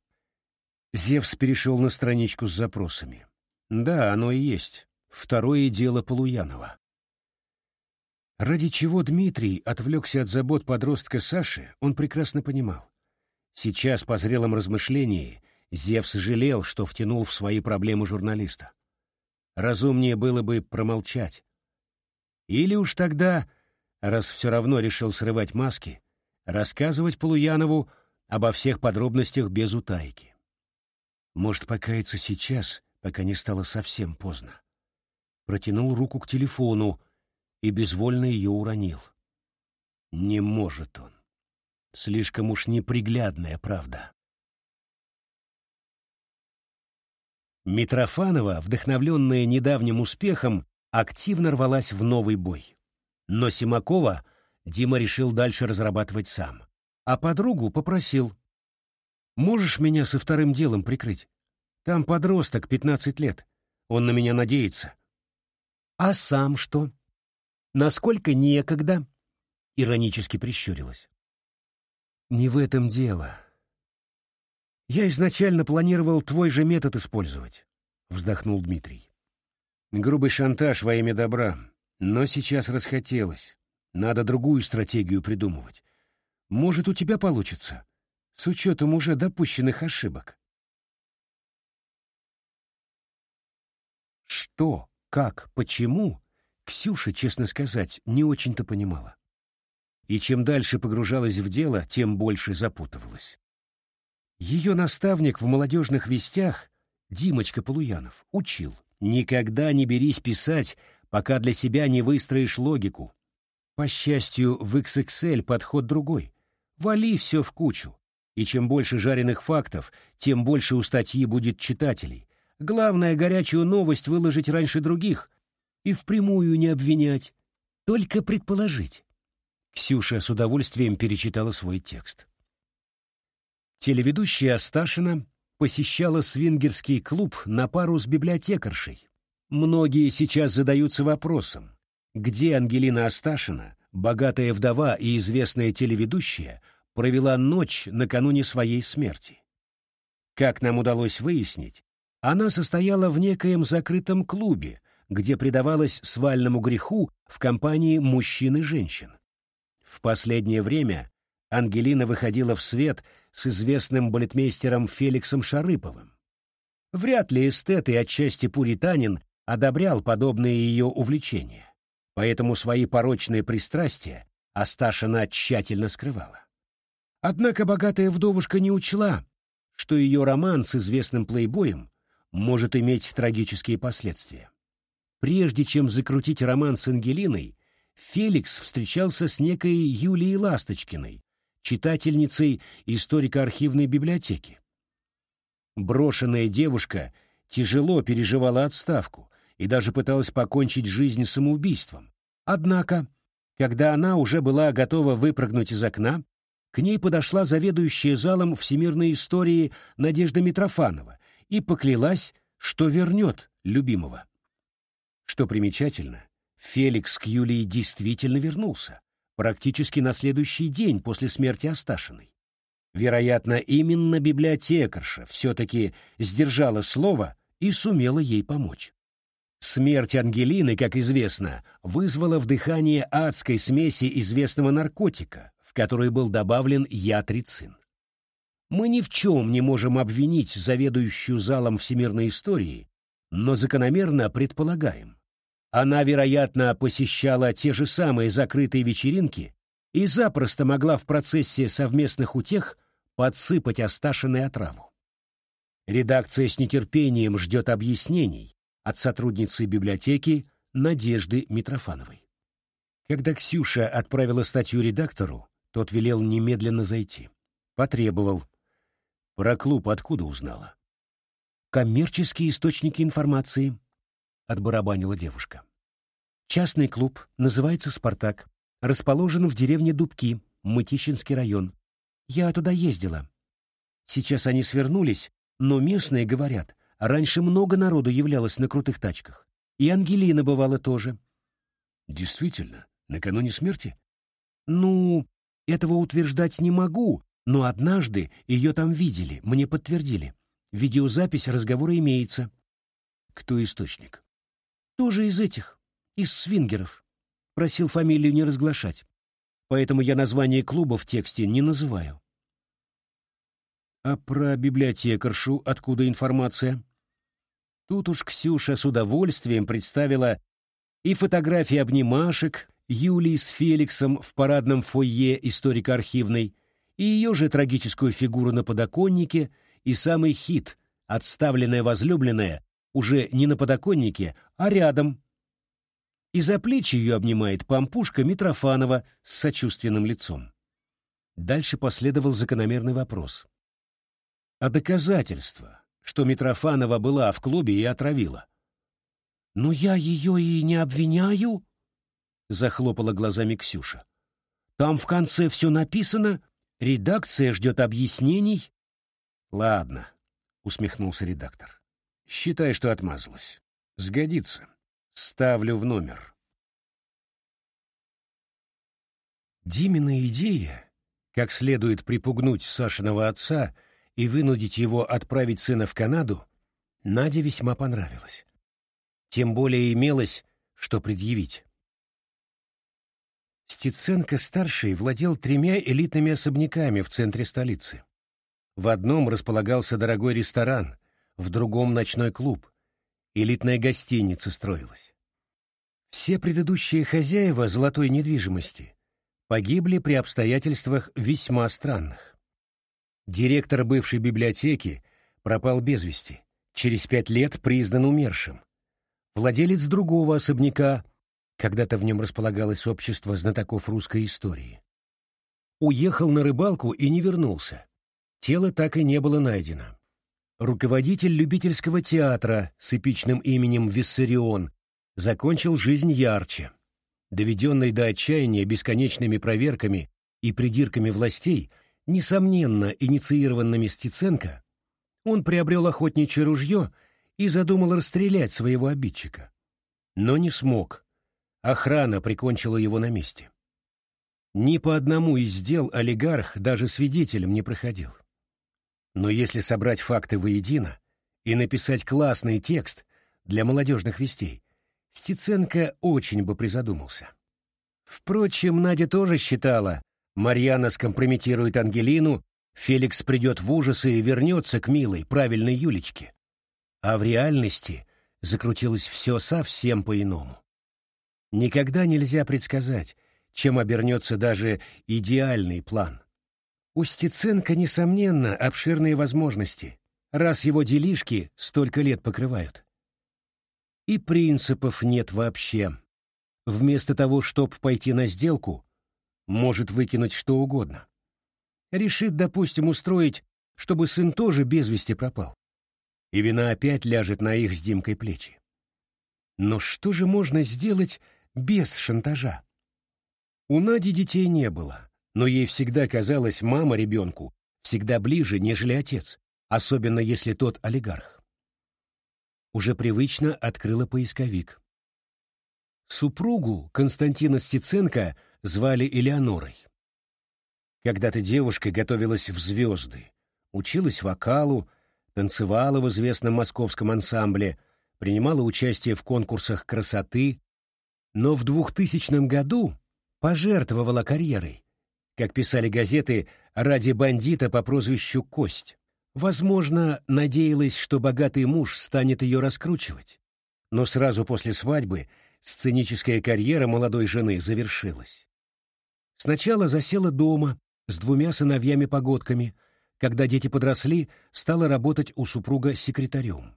Зевс перешел на страничку с запросами. Да, оно и есть. Второе дело Полуянова. Ради чего Дмитрий отвлекся от забот подростка Саши, он прекрасно понимал. Сейчас, по зрелом размышлении, Зевс жалел, что втянул в свои проблемы журналиста. Разумнее было бы промолчать. Или уж тогда, раз все равно решил срывать маски, рассказывать Полуянову обо всех подробностях без утайки. Может, покаяться сейчас, пока не стало совсем поздно протянул руку к телефону и безвольно ее уронил. Не может он. Слишком уж неприглядная правда. Митрофанова, вдохновленная недавним успехом, активно рвалась в новый бой. Но Симакова Дима решил дальше разрабатывать сам. А подругу попросил. «Можешь меня со вторым делом прикрыть? Там подросток, 15 лет. Он на меня надеется. «А сам что? Насколько некогда?» — иронически прищурилась. «Не в этом дело. Я изначально планировал твой же метод использовать», — вздохнул Дмитрий. «Грубый шантаж во имя добра. Но сейчас расхотелось. Надо другую стратегию придумывать. Может, у тебя получится, с учетом уже допущенных ошибок». «Что?» Как, почему, Ксюша, честно сказать, не очень-то понимала. И чем дальше погружалась в дело, тем больше запутывалась. Ее наставник в молодежных вестях, Димочка Полуянов, учил «Никогда не берись писать, пока для себя не выстроишь логику. По счастью, в XXL подход другой. Вали все в кучу. И чем больше жареных фактов, тем больше у статьи будет читателей, Главное — горячую новость выложить раньше других и впрямую не обвинять, только предположить. Ксюша с удовольствием перечитала свой текст. Телеведущая Асташина посещала свингерский клуб на пару с библиотекаршей. Многие сейчас задаются вопросом, где Ангелина Асташина, богатая вдова и известная телеведущая, провела ночь накануне своей смерти. Как нам удалось выяснить, она состояла в некоем закрытом клубе, где предавалась свальному греху в компании мужчин и женщин. В последнее время Ангелина выходила в свет с известным балетмейстером Феликсом Шарыповым. Вряд ли эстет и отчасти пуританин одобрял подобные ее увлечения, поэтому свои порочные пристрастия Асташина тщательно скрывала. Однако богатая вдовушка не учла, что ее роман с известным плейбоем может иметь трагические последствия. Прежде чем закрутить роман с Ангелиной, Феликс встречался с некой Юлией Ласточкиной, читательницей историко-архивной библиотеки. Брошенная девушка тяжело переживала отставку и даже пыталась покончить жизнь самоубийством. Однако, когда она уже была готова выпрыгнуть из окна, к ней подошла заведующая залом всемирной истории Надежда Митрофанова и поклялась, что вернет любимого. Что примечательно, Феликс к Юлии действительно вернулся, практически на следующий день после смерти Асташиной. Вероятно, именно библиотекарша все-таки сдержала слово и сумела ей помочь. Смерть Ангелины, как известно, вызвала вдыхание адской смеси известного наркотика, которой был добавлен ятрицин. Мы ни в чем не можем обвинить заведующую залом всемирной истории, но закономерно предполагаем. Она, вероятно, посещала те же самые закрытые вечеринки и запросто могла в процессе совместных утех подсыпать осташенной отраву. Редакция с нетерпением ждет объяснений от сотрудницы библиотеки Надежды Митрофановой. Когда Ксюша отправила статью редактору, тот велел немедленно зайти. Потребовал. Про клуб откуда узнала? Коммерческие источники информации, отбарабанила девушка. Частный клуб, называется «Спартак», расположен в деревне Дубки, Мытищинский район. Я туда ездила. Сейчас они свернулись, но местные говорят, раньше много народу являлось на крутых тачках. И Ангелина бывала тоже. Действительно, накануне смерти? Ну, этого утверждать не могу, но однажды ее там видели, мне подтвердили. Видеозапись разговора имеется. Кто источник? Тоже из этих, из свингеров. Просил фамилию не разглашать. Поэтому я название клуба в тексте не называю. А про библиотекаршу откуда информация? Тут уж Ксюша с удовольствием представила и фотографии обнимашек, Юлии с Феликсом в парадном фойе историко-архивной, и ее же трагическую фигуру на подоконнике, и самый хит, отставленная возлюбленная, уже не на подоконнике, а рядом. И за плечи ее обнимает пампушка Митрофанова с сочувственным лицом. Дальше последовал закономерный вопрос. А доказательства, что Митрофанова была в клубе и отравила? «Но я ее и не обвиняю», — захлопала глазами Ксюша. «Там в конце все написано, редакция ждет объяснений». «Ладно», — усмехнулся редактор. «Считай, что отмазалась. Сгодится. Ставлю в номер». Димина идея, как следует припугнуть Сашиного отца и вынудить его отправить сына в Канаду, Наде весьма понравилась. Тем более имелось, что предъявить. Стеценко-старший владел тремя элитными особняками в центре столицы. В одном располагался дорогой ресторан, в другом — ночной клуб. Элитная гостиница строилась. Все предыдущие хозяева золотой недвижимости погибли при обстоятельствах весьма странных. Директор бывшей библиотеки пропал без вести, через пять лет признан умершим. Владелец другого особняка когда-то в нем располагалось общество знатоков русской истории. Уехал на рыбалку и не вернулся. Тело так и не было найдено. Руководитель любительского театра с эпичным именем Виссарион закончил жизнь ярче. Доведенный до отчаяния бесконечными проверками и придирками властей, несомненно инициированными Стеценко, он приобрел охотничье ружье и задумал расстрелять своего обидчика. Но не смог, Охрана прикончила его на месте. Ни по одному из дел олигарх даже свидетелем не проходил. Но если собрать факты воедино и написать классный текст для молодежных вестей, Стеценко очень бы призадумался. Впрочем, Надя тоже считала, Марьяна скомпрометирует Ангелину, Феликс придет в ужасы и вернется к милой, правильной Юлечке. А в реальности закрутилось все совсем по-иному. Никогда нельзя предсказать, чем обернется даже идеальный план. У Стеценко, несомненно, обширные возможности, раз его делишки столько лет покрывают. И принципов нет вообще. Вместо того, чтобы пойти на сделку, может выкинуть что угодно. Решит, допустим, устроить, чтобы сын тоже без вести пропал. И вина опять ляжет на их с Димкой плечи. Но что же можно сделать без шантажа? У Нади детей не было, но ей всегда казалась мама ребенку всегда ближе, нежели отец, особенно если тот олигарх уже привычно открыла поисковик. Супругу Константина Стеценко звали Элеонорой. Когда-то девушка готовилась в звезды, училась вокалу, танцевала в известном московском ансамбле, принимала участие в конкурсах красоты, но в 2000 году пожертвовала карьерой, как писали газеты, ради бандита по прозвищу Кость. Возможно, надеялась, что богатый муж станет ее раскручивать. Но сразу после свадьбы сценическая карьера молодой жены завершилась. Сначала засела дома с двумя сыновьями-погодками, когда дети подросли, стала работать у супруга секретарем.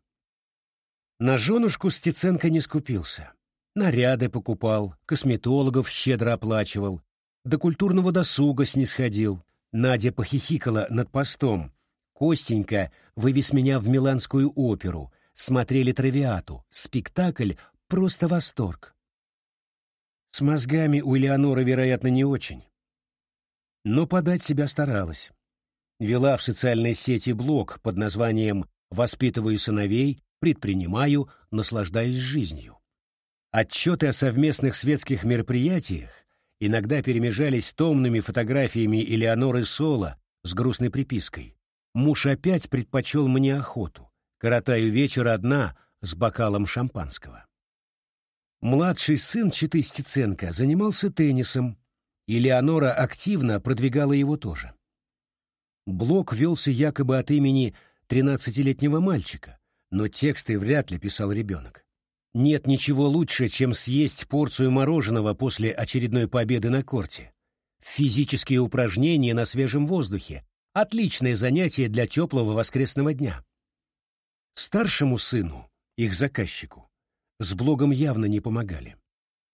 На женушку Стеценко не скупился. Наряды покупал, косметологов щедро оплачивал, до культурного досуга снисходил. Надя похихикала над постом, Костенька вывез меня в Миланскую оперу, смотрели «Травиату», спектакль — просто восторг. С мозгами у Элеоноры, вероятно, не очень. Но подать себя старалась. Вела в социальной сети блог под названием «Воспитываю сыновей, предпринимаю, наслаждаюсь жизнью». Отчеты о совместных светских мероприятиях иногда перемежались томными фотографиями Элеоноры Соло с грустной припиской муж опять предпочел мне охоту. Коротаю вечер одна с бокалом шампанского. Младший сын Читы Стеценко занимался теннисом, и Леонора активно продвигала его тоже. Блог велся якобы от имени тринадцатилетнего мальчика, но тексты вряд ли писал ребенок. Нет ничего лучше, чем съесть порцию мороженого после очередной победы на корте. Физические упражнения на свежем воздухе, Отличное занятие для теплого воскресного дня. Старшему сыну, их заказчику, с блогом явно не помогали.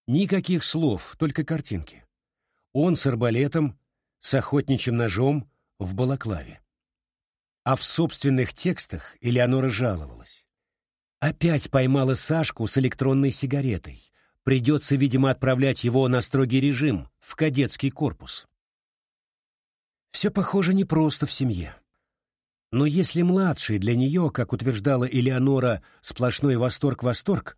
Никаких слов, только картинки. Он с арбалетом, с охотничьим ножом в балаклаве. А в собственных текстах Элеонора жаловалась. Опять поймала Сашку с электронной сигаретой. Придется, видимо, отправлять его на строгий режим, в кадетский корпус. Все, похоже, не просто в семье. Но если младший для нее, как утверждала Элеонора, сплошной восторг-восторг,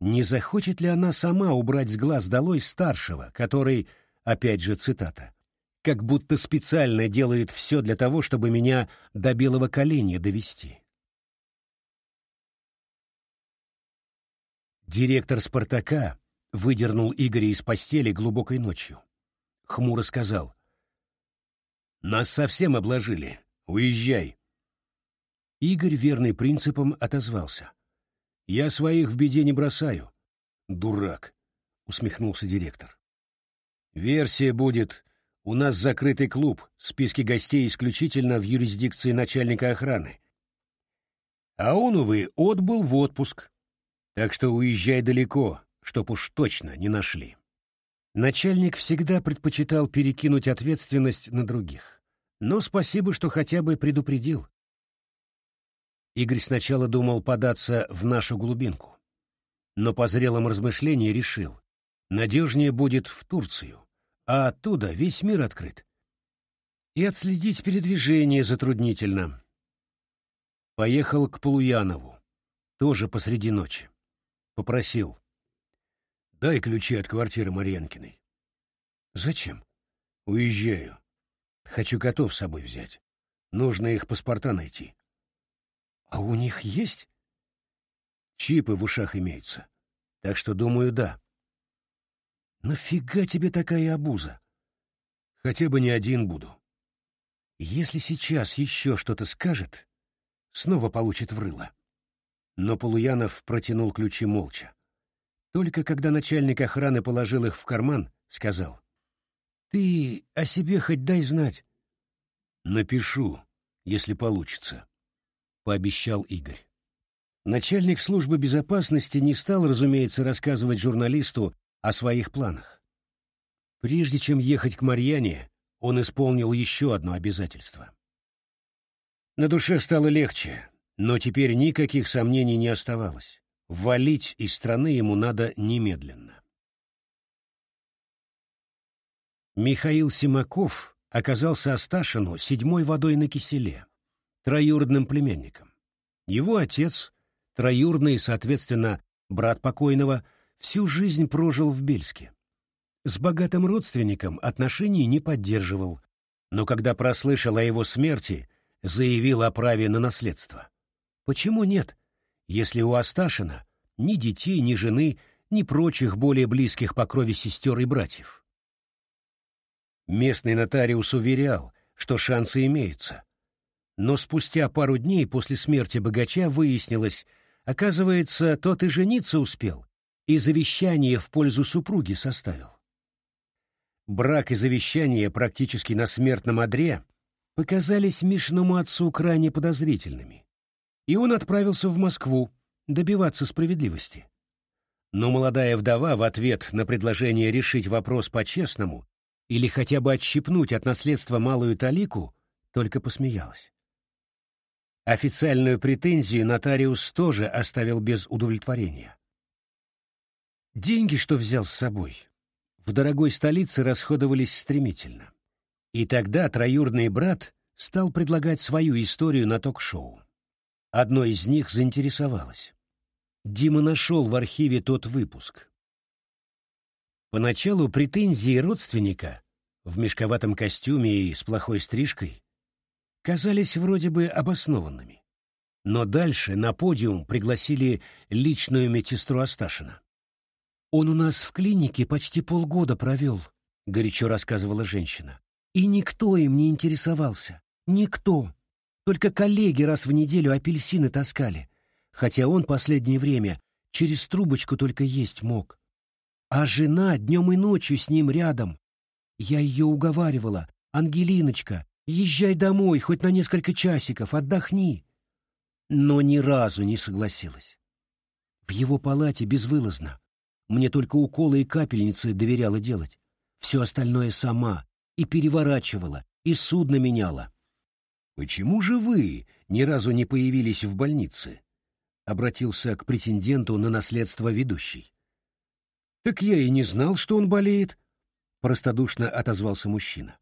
не захочет ли она сама убрать с глаз долой старшего, который, опять же цитата, как будто специально делает все для того, чтобы меня до белого коленя довести. Директор «Спартака» выдернул Игоря из постели глубокой ночью. Хмуро сказал — нас совсем обложили. Уезжай. Игорь, верный принципам, отозвался. Я своих в беде не бросаю. Дурак, усмехнулся директор. Версия будет у нас закрытый клуб, списки гостей исключительно в юрисдикции начальника охраны. А он, увы, отбыл в отпуск. Так что уезжай далеко, чтоб уж точно не нашли. Начальник всегда предпочитал перекинуть ответственность на других. Но спасибо, что хотя бы предупредил. Игорь сначала думал податься в нашу глубинку. Но по зрелым размышлениям решил, надежнее будет в Турцию, а оттуда весь мир открыт. И отследить передвижение затруднительно. Поехал к Полуянову, тоже посреди ночи. Попросил. Дай ключи от квартиры Марьянкиной. Зачем? Уезжаю. Хочу котов с собой взять. Нужно их паспорта найти. А у них есть? Чипы в ушах имеются. Так что, думаю, да. Нафига тебе такая обуза? Хотя бы не один буду. Если сейчас еще что-то скажет, снова получит врыло. Но Полуянов протянул ключи молча. Только когда начальник охраны положил их в карман, сказал. «Ты о себе хоть дай знать». «Напишу, если получится», — пообещал Игорь. Начальник службы безопасности не стал, разумеется, рассказывать журналисту о своих планах. Прежде чем ехать к Марьяне, он исполнил еще одно обязательство. На душе стало легче, но теперь никаких сомнений не оставалось. Валить из страны ему надо немедленно. Михаил Симаков оказался Асташину седьмой водой на киселе, троюродным племянником. Его отец, троюродный, соответственно, брат покойного, всю жизнь прожил в Бельске. С богатым родственником отношений не поддерживал, но когда прослышал о его смерти, заявил о праве на наследство. Почему нет, если у Асташина ни детей, ни жены, ни прочих более близких по крови сестер и братьев? Местный нотариус уверял, что шансы имеются. Но спустя пару дней после смерти богача выяснилось, оказывается, тот и жениться успел, и завещание в пользу супруги составил. Брак и завещание практически на смертном одре показались Мишиному отцу крайне подозрительными, и он отправился в Москву добиваться справедливости. Но молодая вдова в ответ на предложение решить вопрос по-честному или хотя бы отщипнуть от наследства малую талику только посмеялась. Официальную претензию нотариус тоже оставил без удовлетворения. Деньги, что взял с собой, в дорогой столице расходовались стремительно. И тогда троюрный брат стал предлагать свою историю на ток-шоу. Одно из них заинтересовалось. Дима нашел в архиве тот выпуск. Поначалу претензии родственника в мешковатом костюме и с плохой стрижкой казались вроде бы обоснованными. Но дальше на подиум пригласили личную медсестру Асташина. «Он у нас в клинике почти полгода провел», — горячо рассказывала женщина. «И никто им не интересовался. Никто. Только коллеги раз в неделю апельсины таскали. Хотя он последнее время через трубочку только есть мог. А жена днем и ночью с ним рядом. Я ее уговаривала. «Ангелиночка, езжай домой хоть на несколько часиков, отдохни». Но ни разу не согласилась. В его палате безвылазно. Мне только уколы и капельницы доверяла делать. Все остальное сама. И переворачивала, и судно меняла. «Почему же вы ни разу не появились в больнице?» — обратился к претенденту на наследство ведущий. «Так я и не знал, что он болеет», — простодушно отозвался мужчина.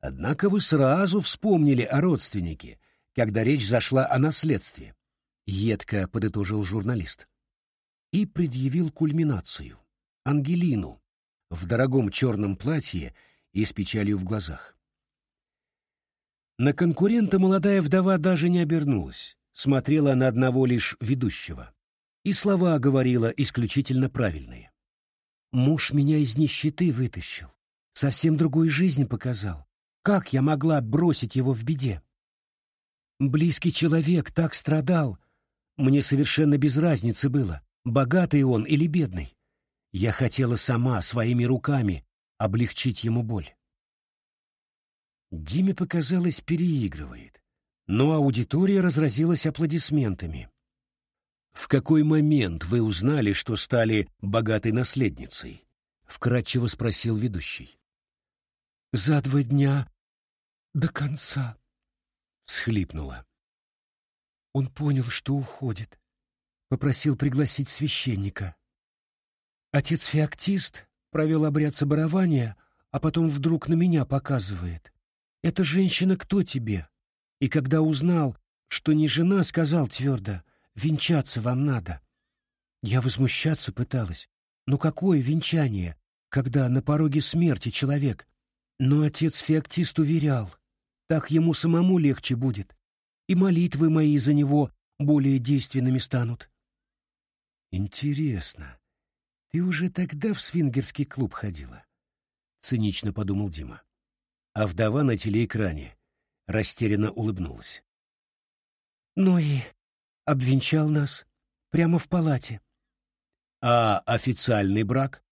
«Однако вы сразу вспомнили о родственнике, когда речь зашла о наследстве», — едко подытожил журналист и предъявил кульминацию — Ангелину в дорогом черном платье и с печалью в глазах. На конкурента молодая вдова даже не обернулась, смотрела на одного лишь ведущего. И слова говорила исключительно правильные. «Муж меня из нищеты вытащил, совсем другую жизнь показал. Как я могла бросить его в беде? Близкий человек так страдал. Мне совершенно без разницы было, богатый он или бедный. Я хотела сама, своими руками, облегчить ему боль. Диме показалось, переигрывает, но аудитория разразилась аплодисментами. «В какой момент вы узнали, что стали богатой наследницей?» — вкратчиво спросил ведущий. «За два дня до конца», — схлипнула. Он понял, что уходит попросил пригласить священника. Отец феоктист провел обряд соборования, а потом вдруг на меня показывает. «Эта женщина кто тебе?» И когда узнал, что не жена, сказал твердо, «Венчаться вам надо». Я возмущаться пыталась. «Ну какое венчание, когда на пороге смерти человек?» Но отец Феоктист уверял, так ему самому легче будет, и молитвы мои за него более действенными станут. Интересно, ты уже тогда в свингерский клуб ходила? Цинично подумал Дима. А вдова на телеэкране растерянно улыбнулась. Ну и обвенчал нас прямо в палате. А официальный брак?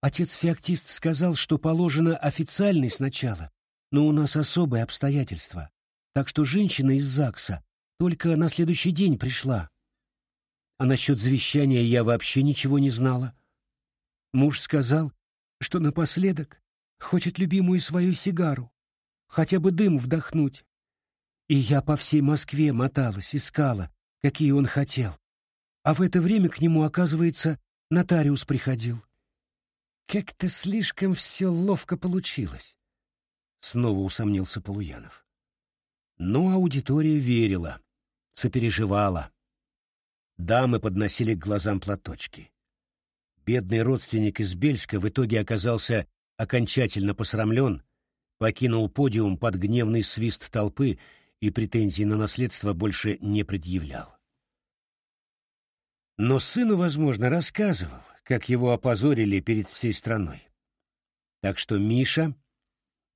Отец Феоктист сказал, что положено официальный сначала, но у нас особые обстоятельства, так что женщина из ЗАГСа только на следующий день пришла. А насчет завещания я вообще ничего не знала. Муж сказал, что напоследок хочет любимую свою сигару, хотя бы дым вдохнуть. И я по всей Москве моталась, искала, какие он хотел. А в это время к нему, оказывается, нотариус приходил. Как-то слишком все ловко получилось. Снова усомнился Полуянов. Но аудитория верила, сопереживала. Дамы подносили к глазам платочки. Бедный родственник из Бельска в итоге оказался окончательно посрамлен, покинул подиум под гневный свист толпы и претензий на наследство больше не предъявлял. Но сыну, возможно, рассказывал, как его опозорили перед всей страной. Так что Миша,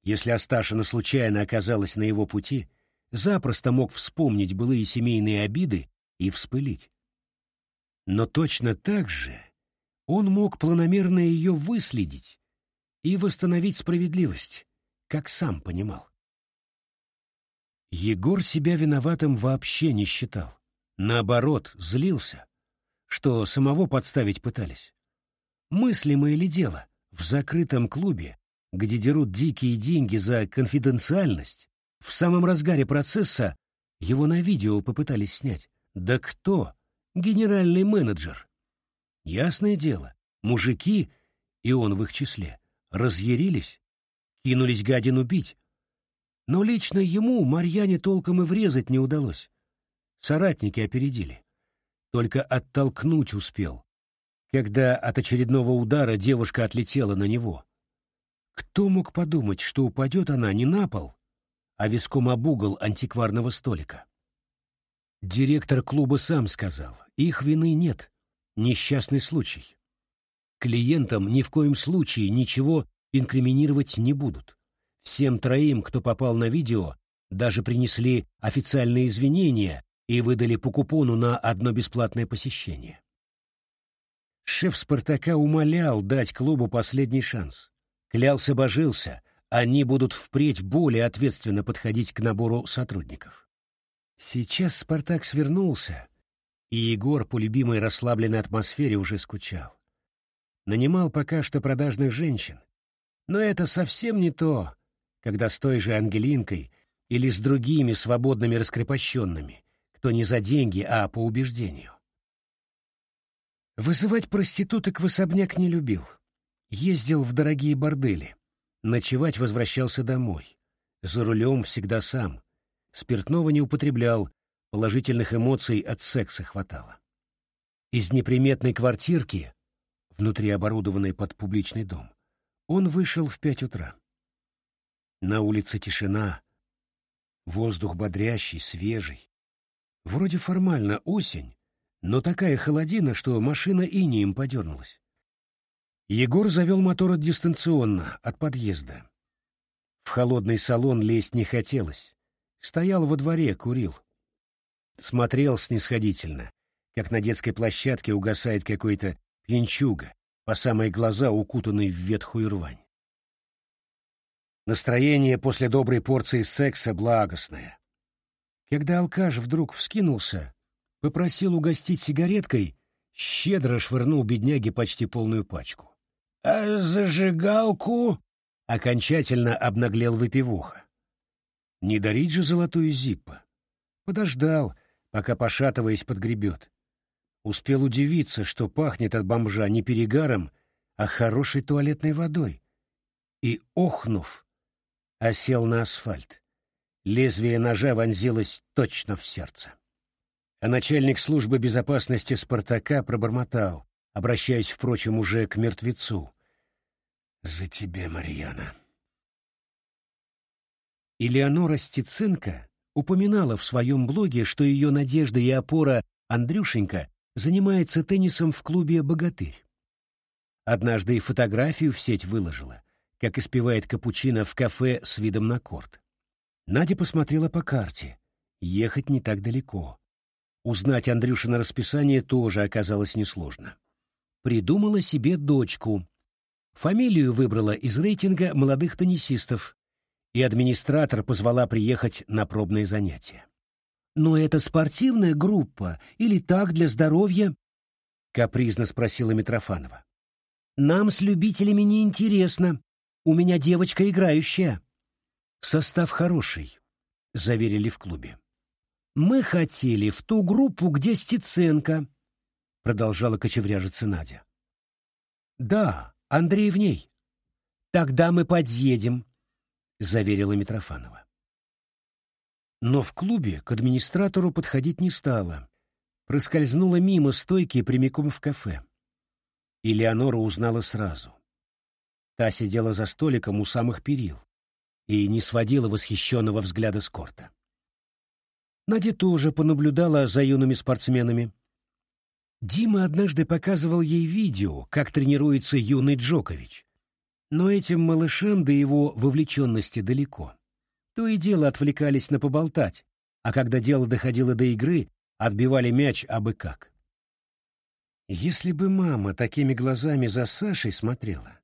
если Асташина случайно оказалась на его пути, запросто мог вспомнить былые семейные обиды и вспылить. Но точно так же он мог планомерно ее выследить и восстановить справедливость, как сам понимал. Егор себя виноватым вообще не считал. Наоборот, злился, что самого подставить пытались. Мыслимое ли дело в закрытом клубе, где дерут дикие деньги за конфиденциальность, в самом разгаре процесса его на видео попытались снять. Да кто? Генеральный менеджер. Ясное дело, мужики, и он в их числе, разъярились, кинулись гадину бить, но лично ему Марьяне толком и врезать не удалось. Соратники опередили. Только оттолкнуть успел, когда от очередного удара девушка отлетела на него. Кто мог подумать, что упадет она не на пол, а виском об угол антикварного столика? Директор клуба сам сказал, их вины нет, несчастный случай. Клиентам ни в коем случае ничего инкриминировать не будут. Всем троим, кто попал на видео, даже принесли официальные извинения и выдали по купону на одно бесплатное посещение. Шеф «Спартака» умолял дать клубу последний шанс. Клялся-божился, они будут впредь более ответственно подходить к набору сотрудников. Сейчас «Спартак» свернулся, и Егор по любимой расслабленной атмосфере уже скучал. Нанимал пока что продажных женщин, но это совсем не то, когда с той же Ангелинкой или с другими свободными раскрепощенными, кто не за деньги, а по убеждению. Вызывать проституток в особняк не любил. Ездил в дорогие бордели. Ночевать возвращался домой. За рулем всегда сам. Спиртного не употреблял, положительных эмоций от секса хватало. Из неприметной квартирки, внутри оборудованной под публичный дом, он вышел в пять утра. На улице тишина, воздух бодрящий, свежий. Вроде формально осень, но такая холодина, что машина инеем подернулась. Егор завел мотор дистанционно, от подъезда. В холодный салон лезть не хотелось. Стоял во дворе, курил. Смотрел снисходительно, как на детской площадке угасает какой-то пьянчуга, по самые глаза укутанный в ветхую рвань. Настроение после доброй порции секса благостное. Когда алкаш вдруг вскинулся, попросил угостить сигареткой, щедро швырнул бедняге почти полную пачку. — А зажигалку? — окончательно обнаглел выпивуха. Не дарить же золотую зиппа. Подождал, пока, пошатываясь, подгребет. Успел удивиться, что пахнет от бомжа не перегаром, а хорошей туалетной водой. И, охнув, осел на асфальт. Лезвие ножа вонзилось точно в сердце. А начальник службы безопасности «Спартака» пробормотал, обращаясь, впрочем, уже к мертвецу. «За тебя, Марьяна. Элеонора Стеценко упоминала в своем блоге, что ее надежда и опора Андрюшенька занимается теннисом в клубе «Богатырь». Однажды и фотографию в сеть выложила, как испевает капучино в кафе с видом на корт. Надя посмотрела по карте. Ехать не так далеко. Узнать Андрюшина расписание тоже оказалось несложно. Придумала себе дочку. Фамилию выбрала из рейтинга молодых теннисистов, и администратор позвала приехать на пробные занятия. «Но это спортивная группа или так для здоровья?» — капризно спросила Митрофанова. «Нам с любителями не интересно. У меня девочка играющая». «Состав хороший», — заверили в клубе. «Мы хотели в ту группу, где Стеценко», — продолжала кочевряжиться Надя. «Да, Андрей в ней». «Тогда мы подъедем», — заверила Митрофанова. Но в клубе к администратору подходить не стала. Проскользнула мимо стойки прямиком в кафе. И Леонора узнала сразу. Та сидела за столиком у самых перил и не сводила восхищенного взгляда с корта. Надя тоже понаблюдала за юными спортсменами. Дима однажды показывал ей видео, как тренируется юный Джокович. Но этим малышам до его вовлеченности далеко. То и дело отвлекались на поболтать, а когда дело доходило до игры, отбивали мяч абы как. Если бы мама такими глазами за Сашей смотрела,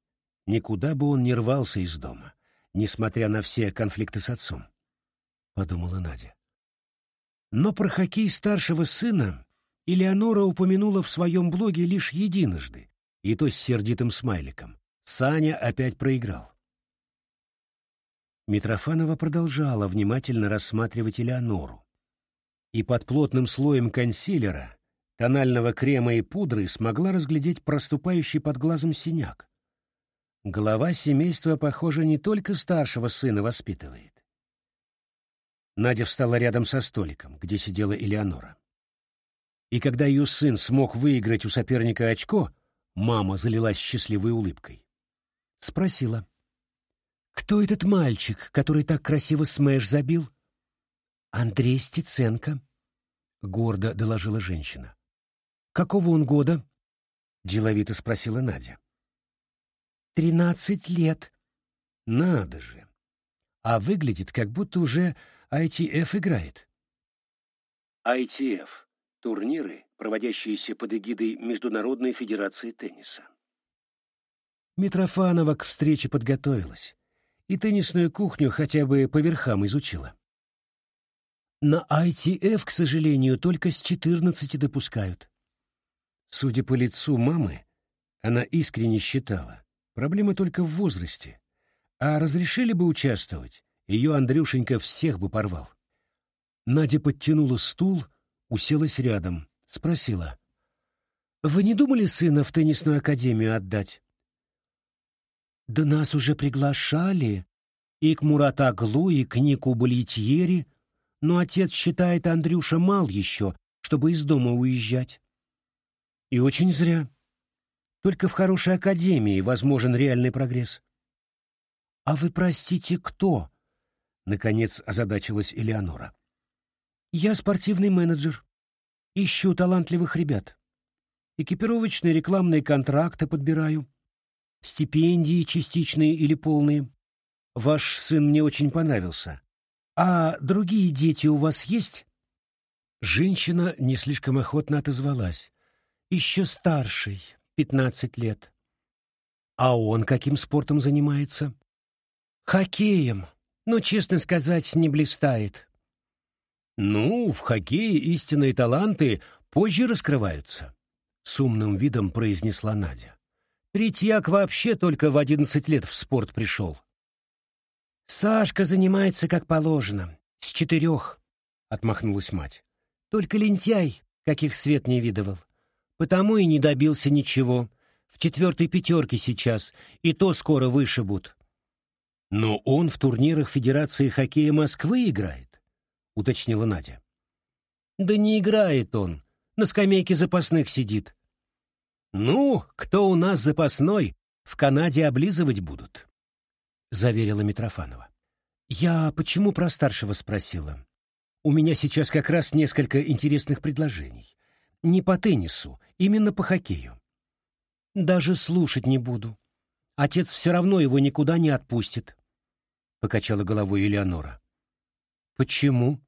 никуда бы он не рвался из дома, несмотря на все конфликты с отцом, — подумала Надя. Но про хоккей старшего сына Элеонора упомянула в своем блоге лишь единожды, и то с сердитым смайликом. Саня опять проиграл. Митрофанова продолжала внимательно рассматривать Элеонору. И под плотным слоем консилера, тонального крема и пудры смогла разглядеть проступающий под глазом синяк. Глава семейства, похоже, не только старшего сына воспитывает. Надя встала рядом со столиком, где сидела Элеонора. И когда ее сын смог выиграть у соперника очко, мама залилась счастливой улыбкой. Спросила. «Кто этот мальчик, который так красиво смэш забил?» «Андрей Стеценко», — гордо доложила женщина. «Какого он года?» — деловито спросила Надя. «Тринадцать лет». «Надо же! А выглядит, как будто уже ITF играет. ITF — турниры, проводящиеся под эгидой Международной Федерации Тенниса. Митрофанова к встрече подготовилась и теннисную кухню хотя бы по верхам изучила. На ITF, к сожалению, только с 14 допускают. Судя по лицу мамы, она искренне считала, проблема только в возрасте. А разрешили бы участвовать, ее Андрюшенька всех бы порвал. Надя подтянула стул, уселась рядом, спросила. «Вы не думали сына в теннисную академию отдать?» «Да нас уже приглашали. И к Муратаглу, и к Нику Балитьери. Но отец считает Андрюша мал еще, чтобы из дома уезжать. И очень зря. Только в хорошей академии возможен реальный прогресс». «А вы, простите, кто?» Наконец озадачилась Элеонора. «Я спортивный менеджер. Ищу талантливых ребят. Экипировочные рекламные контракты подбираю. Стипендии частичные или полные. Ваш сын мне очень понравился. А другие дети у вас есть?» Женщина не слишком охотно отозвалась. «Еще старший, пятнадцать лет. А он каким спортом занимается?» «Хоккеем», но, честно сказать, не блистает. «Ну, в хоккее истинные таланты позже раскрываются», — с умным видом произнесла Надя. «Третьяк вообще только в одиннадцать лет в спорт пришел». «Сашка занимается как положено, с четырех», — отмахнулась мать. «Только лентяй, каких свет не видывал. Потому и не добился ничего. В четвертой пятерке сейчас, и то скоро вышибут. Но он в турнирах Федерации хоккея Москвы играет, уточнила Надя. Да не играет он, на скамейке запасных сидит. Ну, кто у нас запасной, в Канаде облизывать будут, заверила Митрофанова. «Я почему про старшего спросила? У меня сейчас как раз несколько интересных предложений. Не по теннису, именно по хоккею. Даже слушать не буду. Отец все равно его никуда не отпустит», — покачала головой Элеонора. «Почему?»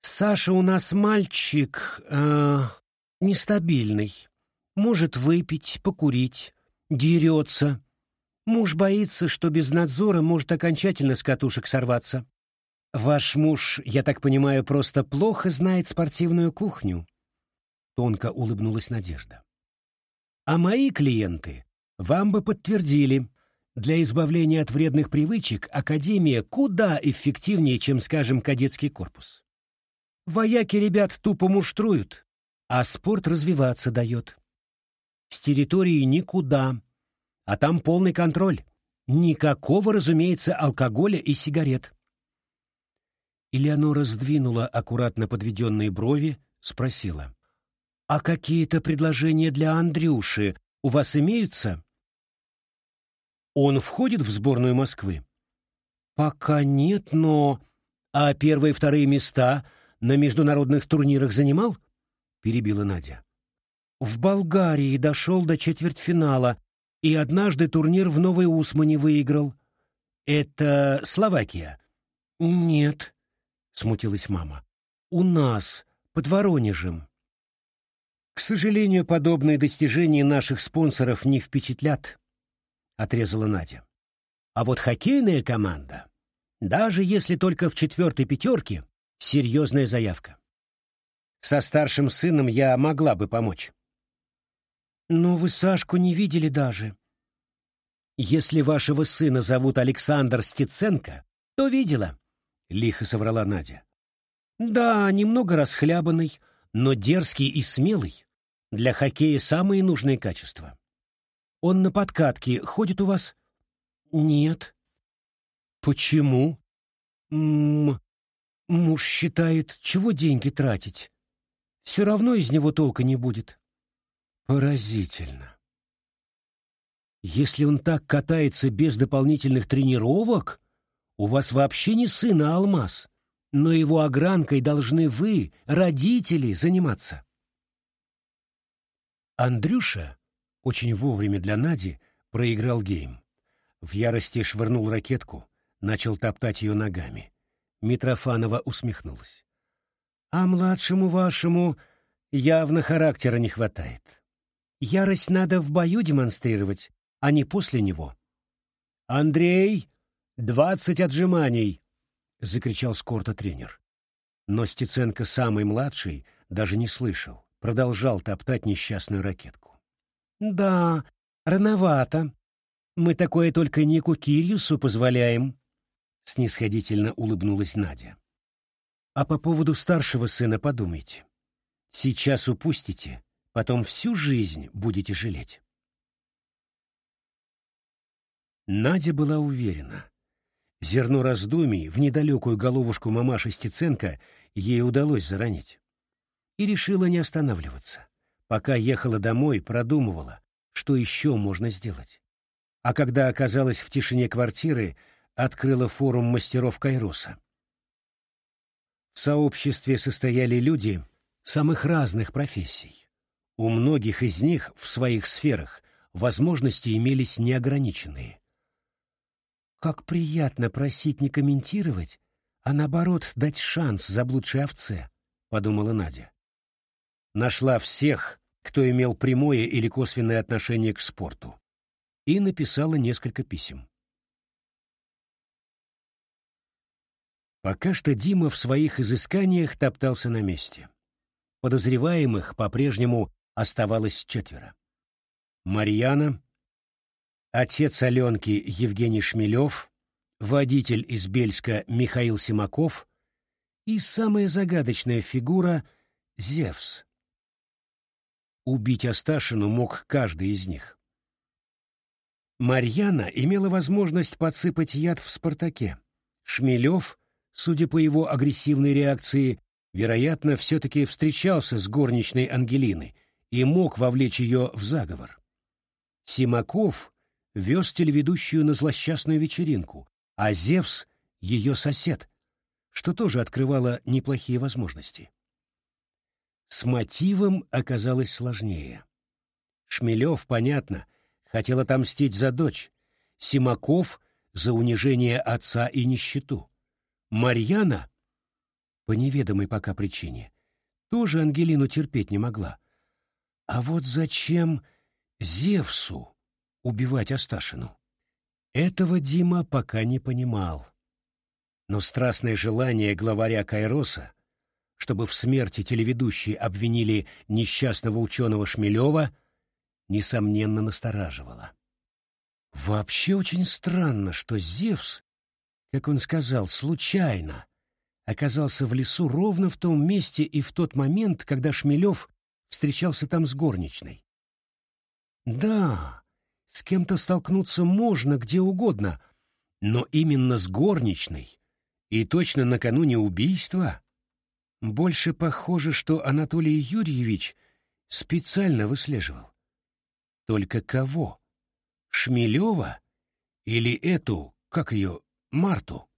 «Саша у нас мальчик э, нестабильный. Может выпить, покурить, дерется. Муж боится, что без надзора может окончательно с катушек сорваться. Ваш муж, я так понимаю, просто плохо знает спортивную кухню?» Тонко улыбнулась Надежда. «А мои клиенты вам бы подтвердили, для избавления от вредных привычек Академия куда эффективнее, чем, скажем, кадетский корпус. Вояки ребят тупо муштруют, а спорт развиваться дает. С территории никуда, а там полный контроль. Никакого, разумеется, алкоголя и сигарет. Элеонора сдвинула аккуратно подведенные брови, спросила. «А какие-то предложения для Андрюши у вас имеются?» «Он входит в сборную Москвы?» «Пока нет, но...» «А первые вторые места на международных турнирах занимал?» — перебила Надя. «В Болгарии дошел до четвертьфинала и однажды турнир в Новой Усмане выиграл. Это Словакия?» «Нет», — смутилась мама. «У нас, под Воронежем». «К сожалению, подобные достижения наших спонсоров не впечатлят», — отрезала Надя. «А вот хоккейная команда, даже если только в четвертой пятерке, Серьезная заявка. Со старшим сыном я могла бы помочь. Но вы Сашку не видели даже. Если вашего сына зовут Александр Стеценко, то видела, — лихо соврала Надя. Да, немного расхлябанный, но дерзкий и смелый. Для хоккея самые нужные качества. Он на подкатке ходит у вас? Нет. Почему? М -м, Муж считает, чего деньги тратить. Все равно из него толка не будет. Поразительно. Если он так катается без дополнительных тренировок, у вас вообще не сын, а алмаз. Но его огранкой должны вы, родители, заниматься. Андрюша, очень вовремя для Нади, проиграл гейм. В ярости швырнул ракетку, начал топтать ее ногами. Митрофанова усмехнулась. «А младшему вашему явно характера не хватает. Ярость надо в бою демонстрировать, а не после него». «Андрей, двадцать отжиманий!» — закричал с тренер. Но Стеценко, самый младший, даже не слышал, продолжал топтать несчастную ракетку. «Да, рановато. Мы такое только Нику Кирьюсу позволяем», — снисходительно улыбнулась Надя. «А по поводу старшего сына подумайте. Сейчас упустите, потом всю жизнь будете жалеть». Надя была уверена. Зерно раздумий в недалекую головушку мамаши Стеценко ей удалось заронить. И решила не останавливаться. Пока ехала домой, продумывала, что еще можно сделать. А когда оказалась в тишине квартиры, открыла форум мастеров Кайроса. В сообществе состояли люди самых разных профессий. У многих из них в своих сферах возможности имелись неограниченные. Как приятно просить не комментировать, а наоборот дать шанс заблудшей овце, подумала Надя. Нашла всех, кто имел прямое или косвенное отношение к спорту, и написала несколько писем. Пока что Дима в своих изысканиях топтался на месте. Подозреваемых по-прежнему оставалось четверо. Марьяна, отец Аленки Евгений Шмелев, водитель из Бельска Михаил Симаков и самая загадочная фигура — Зевс. Убить Асташину мог каждый из них. Марьяна имела возможность подсыпать яд в «Спартаке». Шмелев — судя по его агрессивной реакции, вероятно, все-таки встречался с горничной Ангелиной и мог вовлечь ее в заговор. Симаков вез телеведущую на злосчастную вечеринку, а Зевс — ее сосед, что тоже открывало неплохие возможности. С мотивом оказалось сложнее. Шмелев, понятно, хотел отомстить за дочь, Симаков — за унижение отца и нищету. Марьяна, по неведомой пока причине, тоже Ангелину терпеть не могла. А вот зачем Зевсу убивать Асташину? Этого Дима пока не понимал. Но страстное желание главаря Кайроса, чтобы в смерти телеведущие обвинили несчастного ученого Шмелева, несомненно настораживало. Вообще очень странно, что Зевс, как он сказал, случайно оказался в лесу ровно в том месте и в тот момент, когда Шмелев встречался там с горничной. Да, с кем-то столкнуться можно где угодно, но именно с горничной и точно накануне убийства. Больше похоже, что Анатолий Юрьевич специально выслеживал. Только кого? Шмелева или эту, как ее, Марту?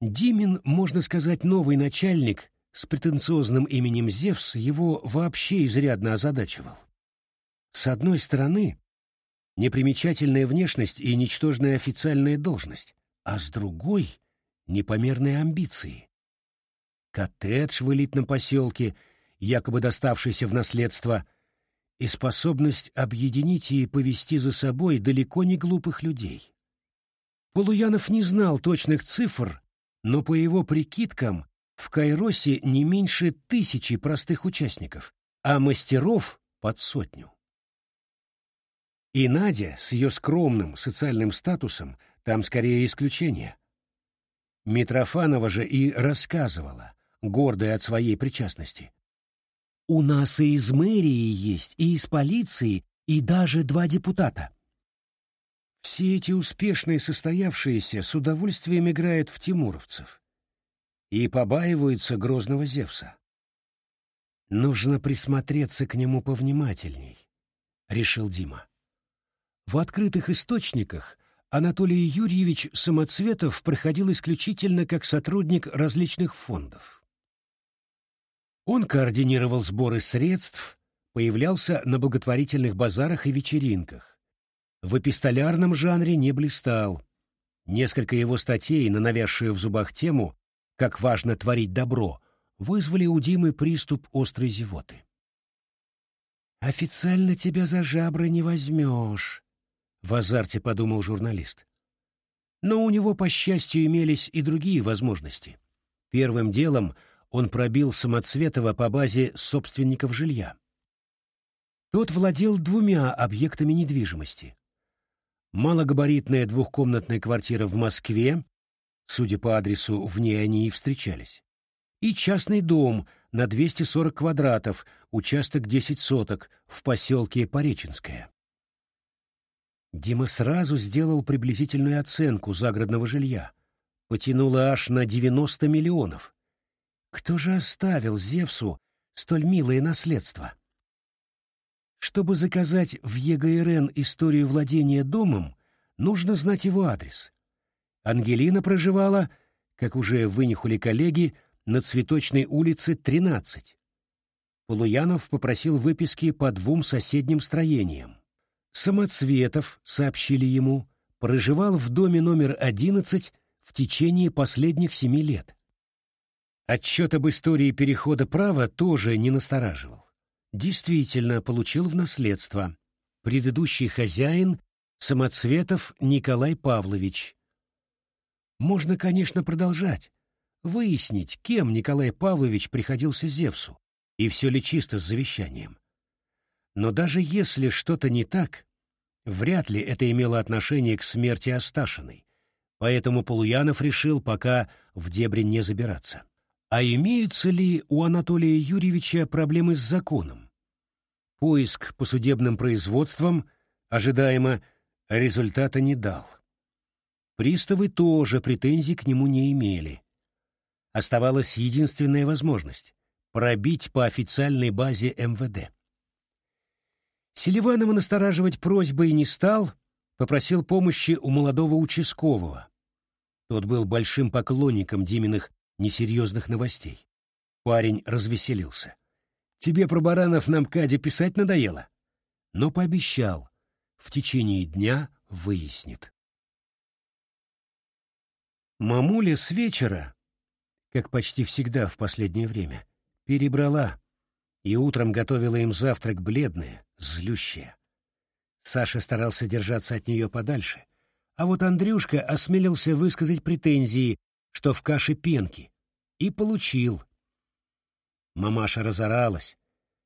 Димин, можно сказать, новый начальник с претенциозным именем Зевс его вообще изрядно озадачивал. С одной стороны, непримечательная внешность и ничтожная официальная должность, а с другой — непомерные амбиции. Коттедж в элитном поселке, якобы доставшийся в наследство, и способность объединить и повести за собой далеко не глупых людей. Полуянов не знал точных цифр но по его прикидкам в Кайросе не меньше тысячи простых участников, а мастеров под сотню. И Надя с ее скромным социальным статусом там скорее исключение. Митрофанова же и рассказывала, гордая от своей причастности. «У нас и из мэрии есть, и из полиции, и даже два депутата. Все эти успешные состоявшиеся с удовольствием играют в тимуровцев и побаиваются грозного Зевса. Нужно присмотреться к нему повнимательней, решил Дима. В открытых источниках Анатолий Юрьевич Самоцветов проходил исключительно как сотрудник различных фондов. Он координировал сборы средств, появлялся на благотворительных базарах и вечеринках, в эпистолярном жанре не блистал. Несколько его статей на навязшую в зубах тему «Как важно творить добро» вызвали у Димы приступ острой зевоты. «Официально тебя за жабры не возьмешь», — в азарте подумал журналист. Но у него, по счастью, имелись и другие возможности. Первым делом он пробил Самоцветова по базе собственников жилья. Тот владел двумя объектами недвижимости малогабаритная двухкомнатная квартира в Москве, судя по адресу, в ней они и встречались, и частный дом на 240 квадратов, участок 10 соток, в поселке Пореченское. Дима сразу сделал приблизительную оценку загородного жилья. Потянуло аж на 90 миллионов. Кто же оставил Зевсу столь милое наследство? Чтобы заказать в ЕГРН историю владения домом, нужно знать его адрес. Ангелина проживала, как уже вынюхали коллеги, на Цветочной улице 13. Полуянов попросил выписки по двум соседним строениям. Самоцветов, сообщили ему, проживал в доме номер 11 в течение последних семи лет. Отчет об истории перехода права тоже не настораживал действительно получил в наследство. Предыдущий хозяин — Самоцветов Николай Павлович. Можно, конечно, продолжать, выяснить, кем Николай Павлович приходился Зевсу, и все ли чисто с завещанием. Но даже если что-то не так, вряд ли это имело отношение к смерти Асташиной, поэтому Полуянов решил пока в дебри не забираться. А имеются ли у Анатолия Юрьевича проблемы с законом? Поиск по судебным производствам, ожидаемо, результата не дал. Приставы тоже претензий к нему не имели. Оставалась единственная возможность — пробить по официальной базе МВД. Селиванова настораживать просьбой не стал, попросил помощи у молодого участкового. Тот был большим поклонником Диминых несерьезных новостей. Парень развеселился. «Тебе про баранов на МКАДе писать надоело?» Но пообещал, в течение дня выяснит. Мамуля с вечера, как почти всегда в последнее время, перебрала и утром готовила им завтрак бледная, злющая. Саша старался держаться от нее подальше, а вот Андрюшка осмелился высказать претензии, что в каше пенки, и получил. Мамаша разоралась,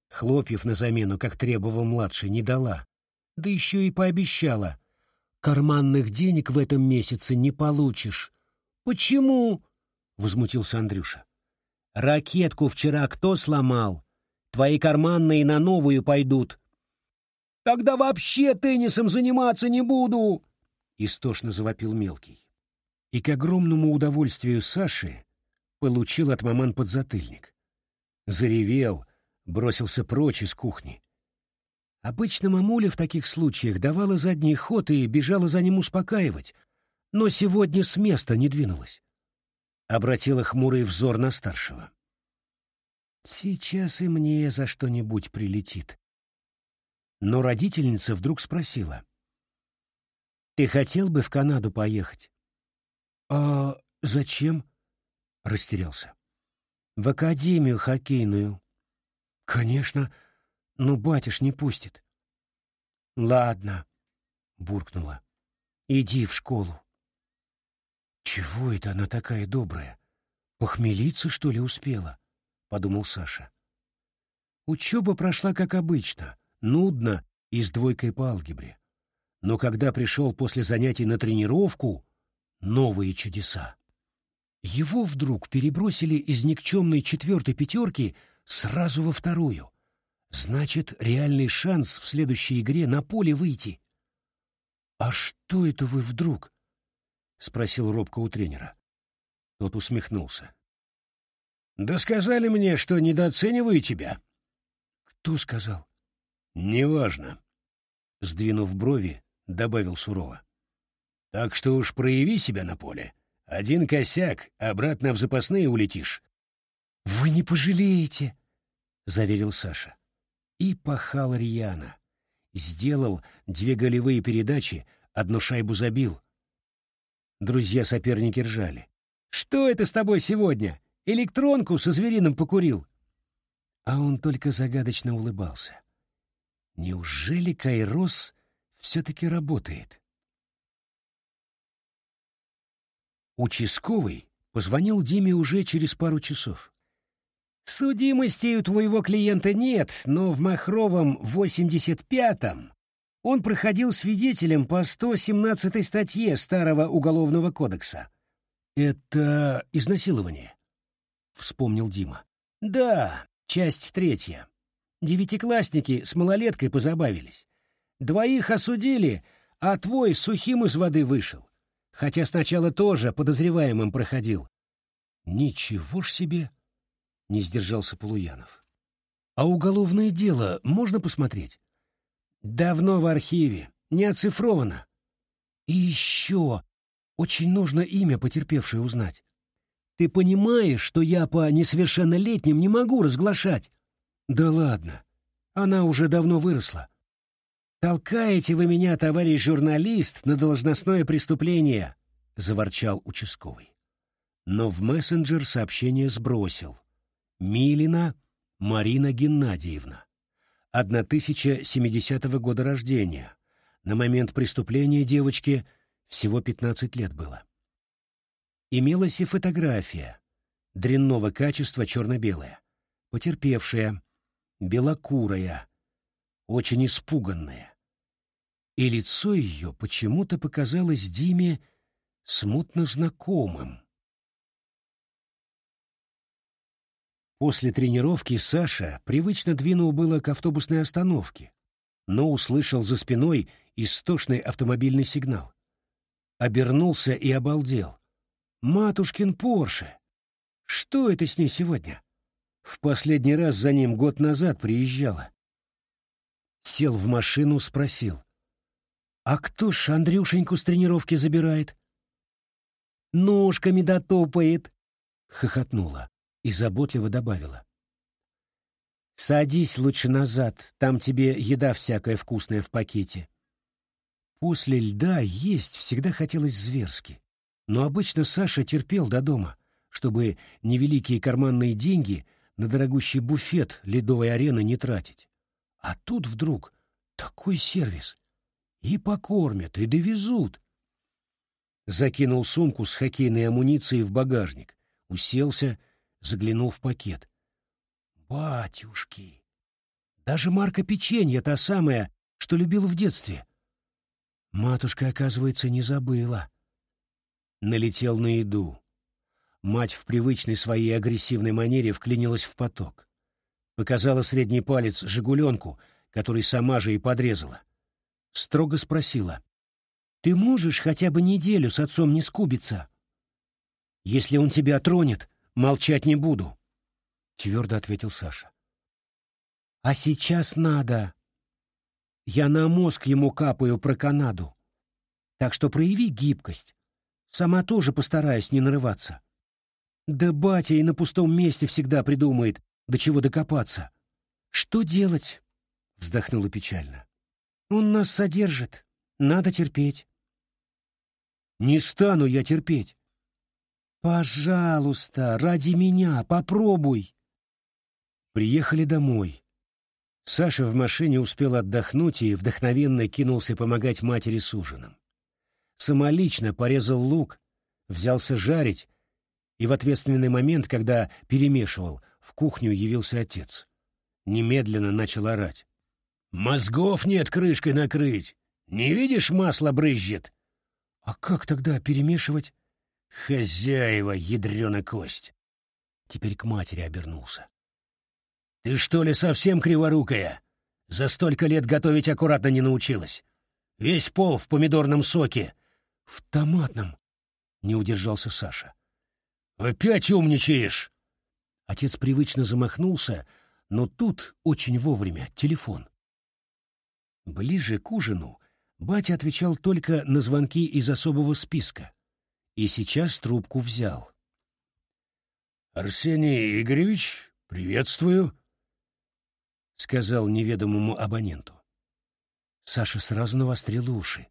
хлопьев на замену, как требовал младший, не дала, да еще и пообещала. «Карманных денег в этом месяце не получишь». «Почему?» — возмутился Андрюша. «Ракетку вчера кто сломал? Твои карманные на новую пойдут». «Тогда вообще теннисом заниматься не буду!» — истошно завопил мелкий. И к огромному удовольствию Саши получил от маман подзатыльник. Заревел, бросился прочь из кухни. Обычно мамуля в таких случаях давала задний ход и бежала за ним успокаивать, но сегодня с места не двинулась. Обратила хмурый взор на старшего. «Сейчас и мне за что-нибудь прилетит». Но родительница вдруг спросила. «Ты хотел бы в Канаду поехать?» «А зачем?» — растерялся. «В академию хоккейную». «Конечно, но батюш не пустит». «Ладно», — буркнула. «Иди в школу». «Чего это она такая добрая? Похмелиться, что ли, успела?» — подумал Саша. Учеба прошла как обычно, нудно и с двойкой по алгебре. Но когда пришел после занятий на тренировку, новые чудеса. Его вдруг перебросили из никчемной четвертой пятерки сразу во вторую. Значит, реальный шанс в следующей игре на поле выйти. «А что это вы вдруг?» — спросил робко у тренера. Тот усмехнулся. «Да сказали мне, что недооцениваю тебя». «Кто сказал?» «Неважно», — сдвинув брови, добавил сурово. «Так что уж прояви себя на поле. Один косяк, обратно в запасные улетишь». «Вы не пожалеете», — заверил Саша. И пахал рьяно. Сделал две голевые передачи, одну шайбу забил. Друзья-соперники ржали. «Что это с тобой сегодня? Электронку со звериным покурил?» А он только загадочно улыбался. Неужели Кайрос все-таки работает? Участковый позвонил Диме уже через пару часов. «Судимости у твоего клиента нет, но в Махровом 85-м он проходил свидетелем по 117-й статье Старого Уголовного кодекса». «Это изнасилование», — вспомнил Дима. «Да, часть третья. Девятиклассники с малолеткой позабавились. Двоих осудили, а твой сухим из воды вышел. Хотя сначала тоже подозреваемым проходил. Ничего ж себе! Не сдержался Полуянов. А уголовное дело можно посмотреть? Давно в архиве, не оцифровано. И еще очень нужно имя потерпевшей узнать. Ты понимаешь, что я по несовершеннолетним не могу разглашать? Да ладно, она уже давно выросла. Толкаете вы меня, товарищ журналист, на должностное преступление, заворчал участковый. Но в мессенджер сообщение сбросил. Милина Марина Геннадьевна. 1070 года рождения. На момент преступления девочке всего 15 лет было. Имелась и фотография, дрянного качества черно-белая, потерпевшая, белокурая, очень испуганная. И лицо ее почему-то показалось Диме смутно знакомым. После тренировки Саша привычно двинул было к автобусной остановке, но услышал за спиной истошный автомобильный сигнал. Обернулся и обалдел. «Матушкин Порше! Что это с ней сегодня?» В последний раз за ним год назад приезжала. Сел в машину, спросил. «А кто ж Андрюшеньку с тренировки забирает?» ножками дотопает!» — хохотнула и заботливо добавила. «Садись лучше назад, там тебе еда всякая вкусная в пакете». После льда есть всегда хотелось зверски, но обычно Саша терпел до дома, чтобы невеликие карманные деньги на дорогущий буфет ледовой арены не тратить. А тут вдруг такой сервис. И покормят, и довезут. Закинул сумку с хоккейной амуницией в багажник, уселся, заглянул в пакет. Батюшки! Даже марка печенья та самая, что любил в детстве. Матушка, оказывается, не забыла. Налетел на еду. Мать в привычной своей агрессивной манере вклинилась в поток. Показала средний палец «Жигуленку», который сама же и подрезала. Строго спросила. «Ты можешь хотя бы неделю с отцом не скубиться? Если он тебя тронет, молчать не буду», — твердо ответил Саша. «А сейчас надо. Я на мозг ему капаю про Канаду. Так что прояви гибкость. Сама тоже постараюсь не нарываться. Да батя и на пустом месте всегда придумает, до чего докопаться. Что делать? Вздохнула печально. Он нас содержит. Надо терпеть. Не стану я терпеть. Пожалуйста, ради меня, попробуй. Приехали домой. Саша в машине успел отдохнуть и вдохновенно кинулся помогать матери с ужином. Самолично порезал лук, взялся жарить, и в ответственный момент, когда перемешивал, в кухню явился отец. Немедленно начал орать. «Мозгов нет крышкой накрыть! Не видишь, масло брызжет!» «А как тогда перемешивать?» «Хозяева, ядрена кость!» Теперь к матери обернулся. «Ты что ли совсем криворукая? За столько лет готовить аккуратно не научилась. Весь пол в помидорном соке». «В томатном», — не удержался Саша. «Опять умничаешь!» Отец привычно замахнулся, но тут, очень вовремя, телефон. Ближе к ужину батя отвечал только на звонки из особого списка. И сейчас трубку взял. «Арсений Игоревич, приветствую», — сказал неведомому абоненту. Саша сразу навострил уши.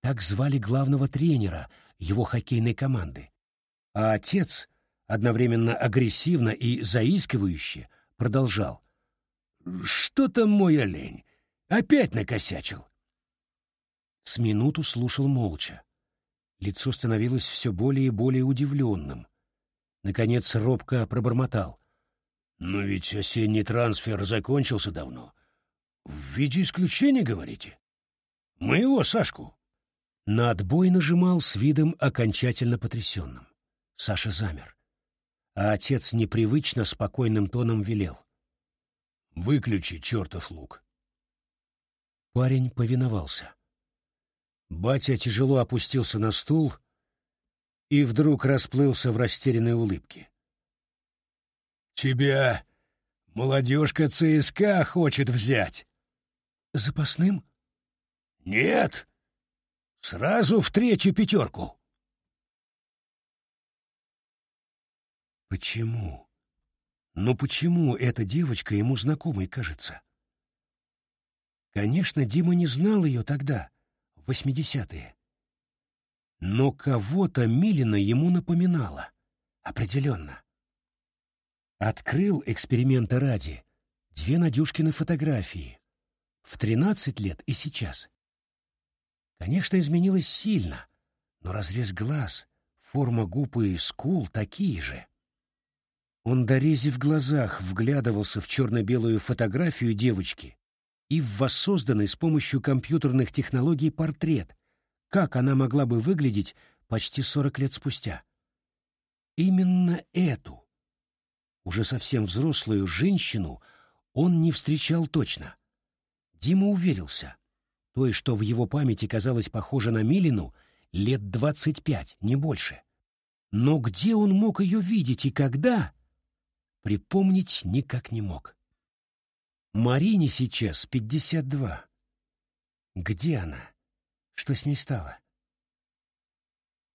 Так звали главного тренера его хоккейной команды. А отец одновременно агрессивно и заискивающе, продолжал. «Что там мой олень? Опять накосячил!» С минуту слушал молча. Лицо становилось все более и более удивленным. Наконец робко пробормотал. «Но ведь осенний трансфер закончился давно. В виде исключения, говорите? Моего Сашку?» На отбой нажимал с видом окончательно потрясенным. Саша замер а отец непривычно спокойным тоном велел. «Выключи чертов лук». Парень повиновался. Батя тяжело опустился на стул и вдруг расплылся в растерянной улыбке. «Тебя молодежка ЦСКА хочет взять». «Запасным?» «Нет, сразу в третью пятерку». Почему? Ну почему эта девочка ему знакомой кажется? Конечно, Дима не знал ее тогда, в восьмидесятые. Но кого-то Милина ему напоминала. Определенно. Открыл эксперимента ради две Надюшкины фотографии. В тринадцать лет и сейчас. Конечно, изменилось сильно, но разрез глаз, форма губ и скул такие же. Он дорези в глазах вглядывался в черно-белую фотографию девочки и в воссозданный с помощью компьютерных технологий портрет, как она могла бы выглядеть почти сорок лет спустя. Именно эту, уже совсем взрослую женщину, он не встречал точно. Дима уверился. Той, что в его памяти казалось похоже на Милину, лет двадцать пять, не больше. Но где он мог ее видеть и когда, припомнить никак не мог. Марине сейчас пятьдесят два. Где она? Что с ней стало?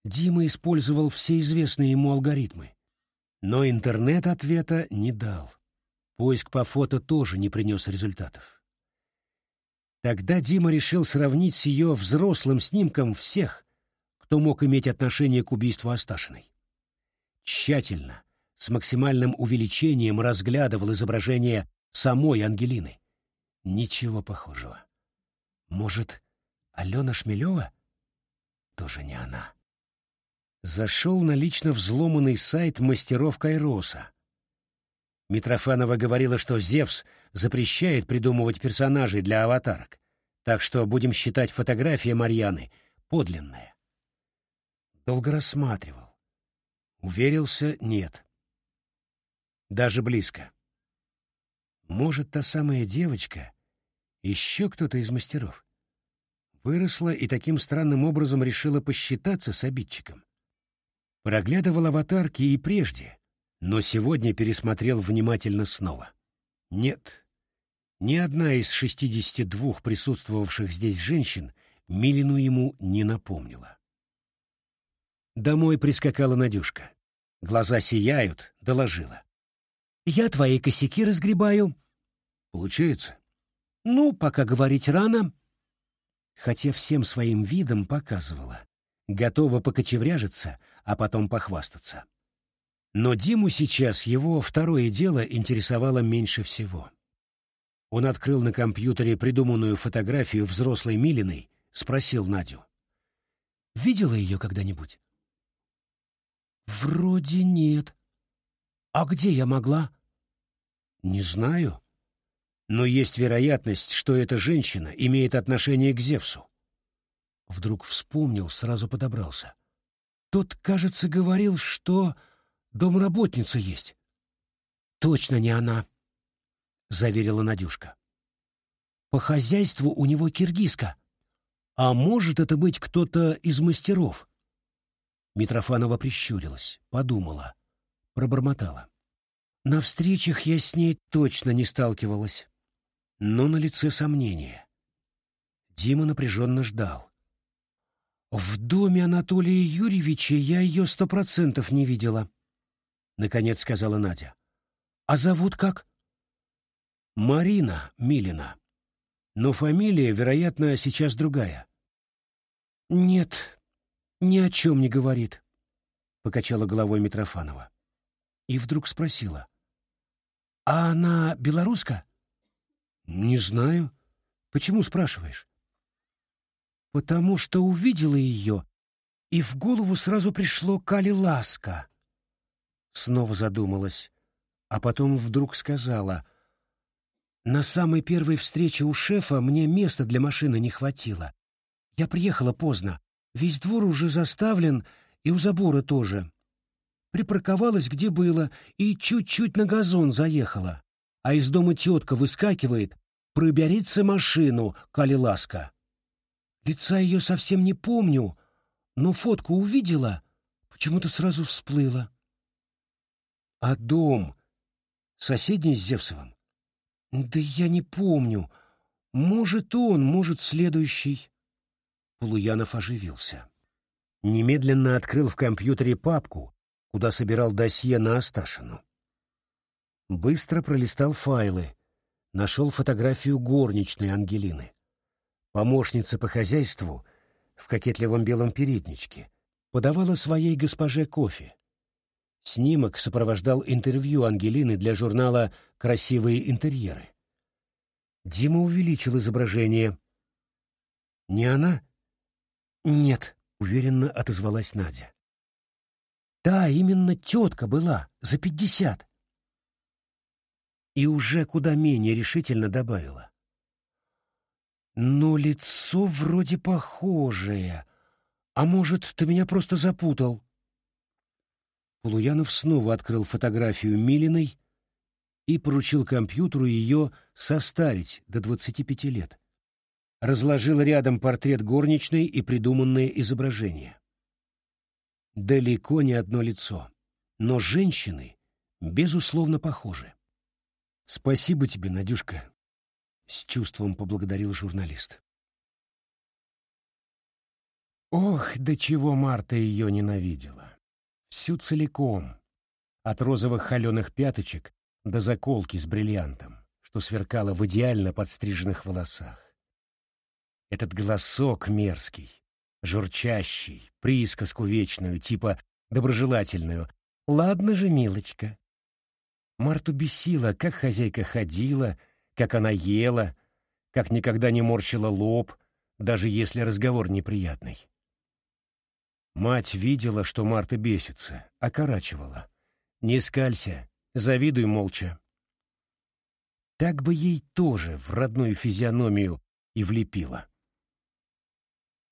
Дима использовал все известные ему алгоритмы. Но интернет ответа не дал. Поиск по фото тоже не принес результатов. Тогда Дима решил сравнить с ее взрослым снимком всех, кто мог иметь отношение к убийству Асташиной. Тщательно, с максимальным увеличением разглядывал изображение самой Ангелины. Ничего похожего. Может, Алена Шмелева? Тоже не она. Зашел на лично взломанный сайт мастеров Кайроса. Митрофанова говорила, что Зевс запрещает придумывать персонажей для аватарок, так что будем считать фотография Марьяны подлинная. Долго рассматривал. Уверился — нет. Даже близко. Может, та самая девочка, еще кто-то из мастеров, выросла и таким странным образом решила посчитаться с обидчиком. Проглядывал аватарки и прежде, но сегодня пересмотрел внимательно снова. Нет, ни одна из шестидесяти двух присутствовавших здесь женщин Милину ему не напомнила. Домой прискакала Надюшка. Глаза сияют, доложила. «Я твои косяки разгребаю». «Получается?» «Ну, пока говорить рано». Хотя всем своим видом показывала. Готова покочевряжиться, а потом похвастаться. Но Диму сейчас его второе дело интересовало меньше всего. Он открыл на компьютере придуманную фотографию взрослой Милиной, спросил Надю. «Видела ее когда-нибудь?» «Вроде нет. А где я могла?» «Не знаю. Но есть вероятность, что эта женщина имеет отношение к Зевсу». Вдруг вспомнил, сразу подобрался. Тот, кажется, говорил, что домработница есть. Точно не она, заверила Надюшка. По хозяйству у него киргизка. А может это быть кто-то из мастеров? Митрофанова прищурилась, подумала, пробормотала. На встречах я с ней точно не сталкивалась. Но на лице сомнение. Дима напряженно ждал. В доме Анатолия Юрьевича я ее сто процентов не видела, — наконец сказала Надя. А зовут как? Марина Милина. Но фамилия, вероятно, сейчас другая. Нет, ни о чем не говорит, — покачала головой Митрофанова. И вдруг спросила. А она белоруска? Не знаю. Почему спрашиваешь? потому что увидела ее, и в голову сразу пришло Кали Ласка. Снова задумалась, а потом вдруг сказала, «На самой первой встрече у шефа мне места для машины не хватило. Я приехала поздно, весь двор уже заставлен, и у забора тоже. Припарковалась где было и чуть-чуть на газон заехала, а из дома тетка выскакивает, проберится машину, Кали Ласка». Лица ее совсем не помню, но фотку увидела, почему-то сразу всплыла. А дом? Соседний с Зевсовым? Да я не помню. Может, он, может, следующий. Полуянов оживился. Немедленно открыл в компьютере папку, куда собирал досье на Асташину. Быстро пролистал файлы, нашел фотографию горничной Ангелины помощница по хозяйству в кокетливом белом передничке, подавала своей госпоже кофе. Снимок сопровождал интервью Ангелины для журнала «Красивые интерьеры». Дима увеличил изображение. «Не она?» «Нет», — уверенно отозвалась Надя. «Да, именно тетка была, за пятьдесят». И уже куда менее решительно добавила. «Ну, лицо вроде похожее. А может, ты меня просто запутал?» Полуянов снова открыл фотографию Милиной и поручил компьютеру ее состарить до 25 лет. Разложил рядом портрет горничной и придуманное изображение. Далеко не одно лицо, но женщины, безусловно, похожи. «Спасибо тебе, Надюшка», — с чувством поблагодарил журналист. Ох, до чего Марта ее ненавидела. Всю целиком. От розовых холеных пяточек до заколки с бриллиантом, что сверкало в идеально подстриженных волосах. Этот голосок мерзкий, журчащий, присказку вечную, типа доброжелательную. «Ладно же, милочка». Марту бесила, как хозяйка ходила, как она ела, как никогда не морщила лоб, даже если разговор неприятный. Мать видела, что Марта бесится, окорачивала. «Не скалься, завидуй молча». Так бы ей тоже в родную физиономию и влепила.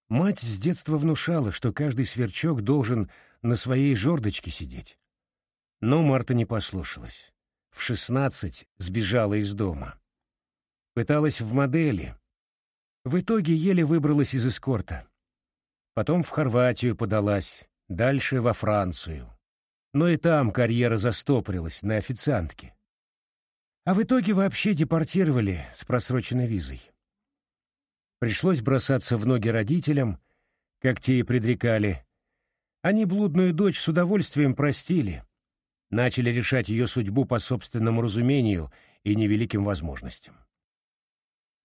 Мать с детства внушала, что каждый сверчок должен на своей жердочке сидеть. Но Марта не послушалась. В шестнадцать сбежала из дома. Пыталась в модели. В итоге еле выбралась из эскорта. Потом в Хорватию подалась, дальше во Францию. Но и там карьера застопорилась на официантке. А в итоге вообще депортировали с просроченной визой. Пришлось бросаться в ноги родителям, как те и предрекали. Они блудную дочь с удовольствием простили. Начали решать ее судьбу по собственному разумению и невеликим возможностям.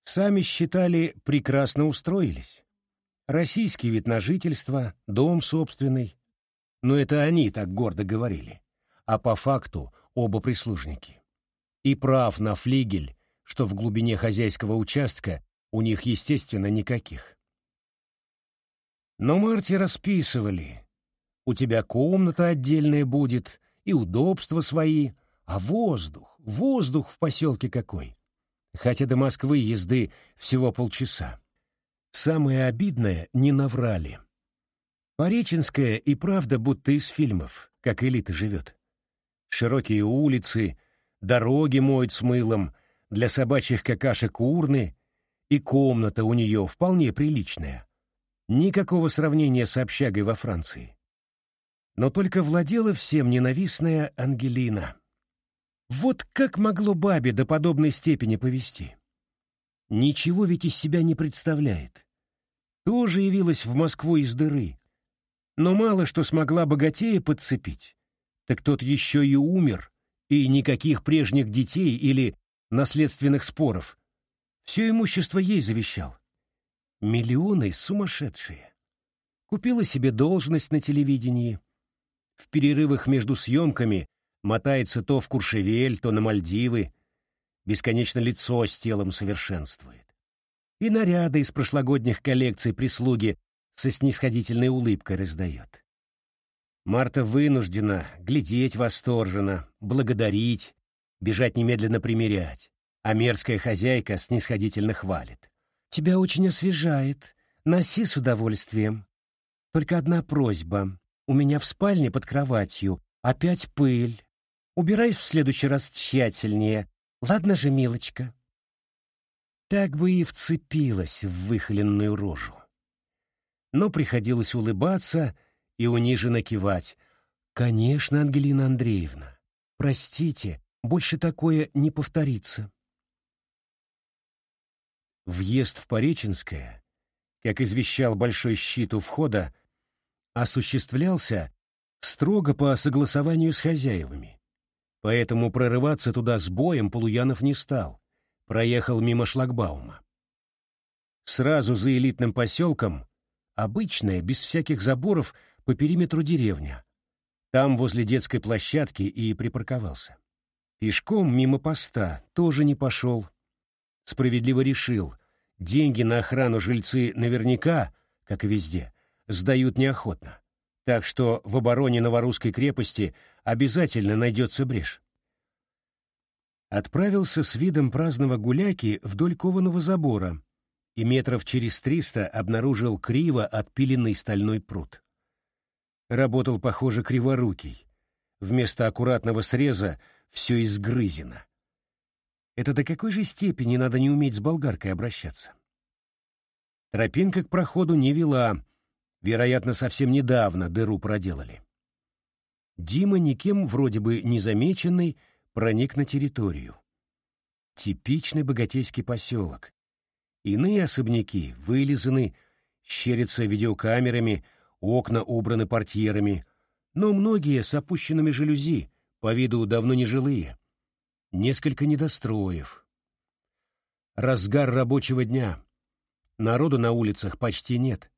Сами считали, прекрасно устроились. Российский вид на жительство, дом собственный. Но это они так гордо говорили. А по факту оба прислужники. И прав на флигель, что в глубине хозяйского участка у них, естественно, никаких. Но Марти расписывали. У тебя комната отдельная будет, и удобства свои, а воздух, воздух в поселке какой. Хотя до Москвы езды всего полчаса. Самое обидное — не наврали. Пореченская и правда будто из фильмов, как элита живет. Широкие улицы, дороги моют с мылом, для собачьих какашек урны, и комната у нее вполне приличная. Никакого сравнения с общагой во Франции. Но только владела всем ненавистная Ангелина. Вот как могло бабе до подобной степени повести? Ничего ведь из себя не представляет. Тоже явилась в Москву из дыры. Но мало что смогла богатея подцепить. Так тот еще и умер, и никаких прежних детей или наследственных споров. Все имущество ей завещал. Миллионы сумасшедшие. Купила себе должность на телевидении. В перерывах между съемками мотается то в Куршевель, то на Мальдивы, бесконечно лицо с телом совершенствует. И наряды из прошлогодних коллекций прислуги со снисходительной улыбкой раздает. Марта вынуждена глядеть восторженно, благодарить, бежать немедленно примерять, а мерзкая хозяйка снисходительно хвалит. «Тебя очень освежает. Носи с удовольствием. Только одна просьба. У меня в спальне под кроватью опять пыль. Убирай в следующий раз тщательнее, Ладно же, милочка. Так бы и вцепилась в выхоленную рожу. Но приходилось улыбаться и униженно кивать. «Конечно, Ангелина Андреевна. Простите, больше такое не повторится». Въезд в Пореченское, как извещал большой щит у входа, осуществлялся строго по согласованию с хозяевами. Поэтому прорываться туда с боем Полуянов не стал. Проехал мимо шлагбаума. Сразу за элитным поселком обычная, без всяких заборов, по периметру деревня. Там, возле детской площадки, и припарковался. Пешком мимо поста тоже не пошел. Справедливо решил, деньги на охрану жильцы наверняка, как и везде, сдают неохотно. Так что в обороне Новорусской крепости обязательно найдется брешь. Отправился с видом праздного гуляки вдоль кованого забора и метров через триста обнаружил криво отпиленный стальной пруд. Работал, похоже, криворукий. Вместо аккуратного среза все изгрызено. Это до какой же степени надо не уметь с болгаркой обращаться? Тропинка к проходу не вела, вероятно, совсем недавно дыру проделали. Дима, никем вроде бы незамеченный, проник на территорию. Типичный богатейский поселок. Иные особняки вылизаны, щерятся видеокамерами, окна убраны портьерами, но многие с опущенными жалюзи, по виду давно нежилые. Несколько недостроев. Разгар рабочего дня. Народу на улицах почти нет.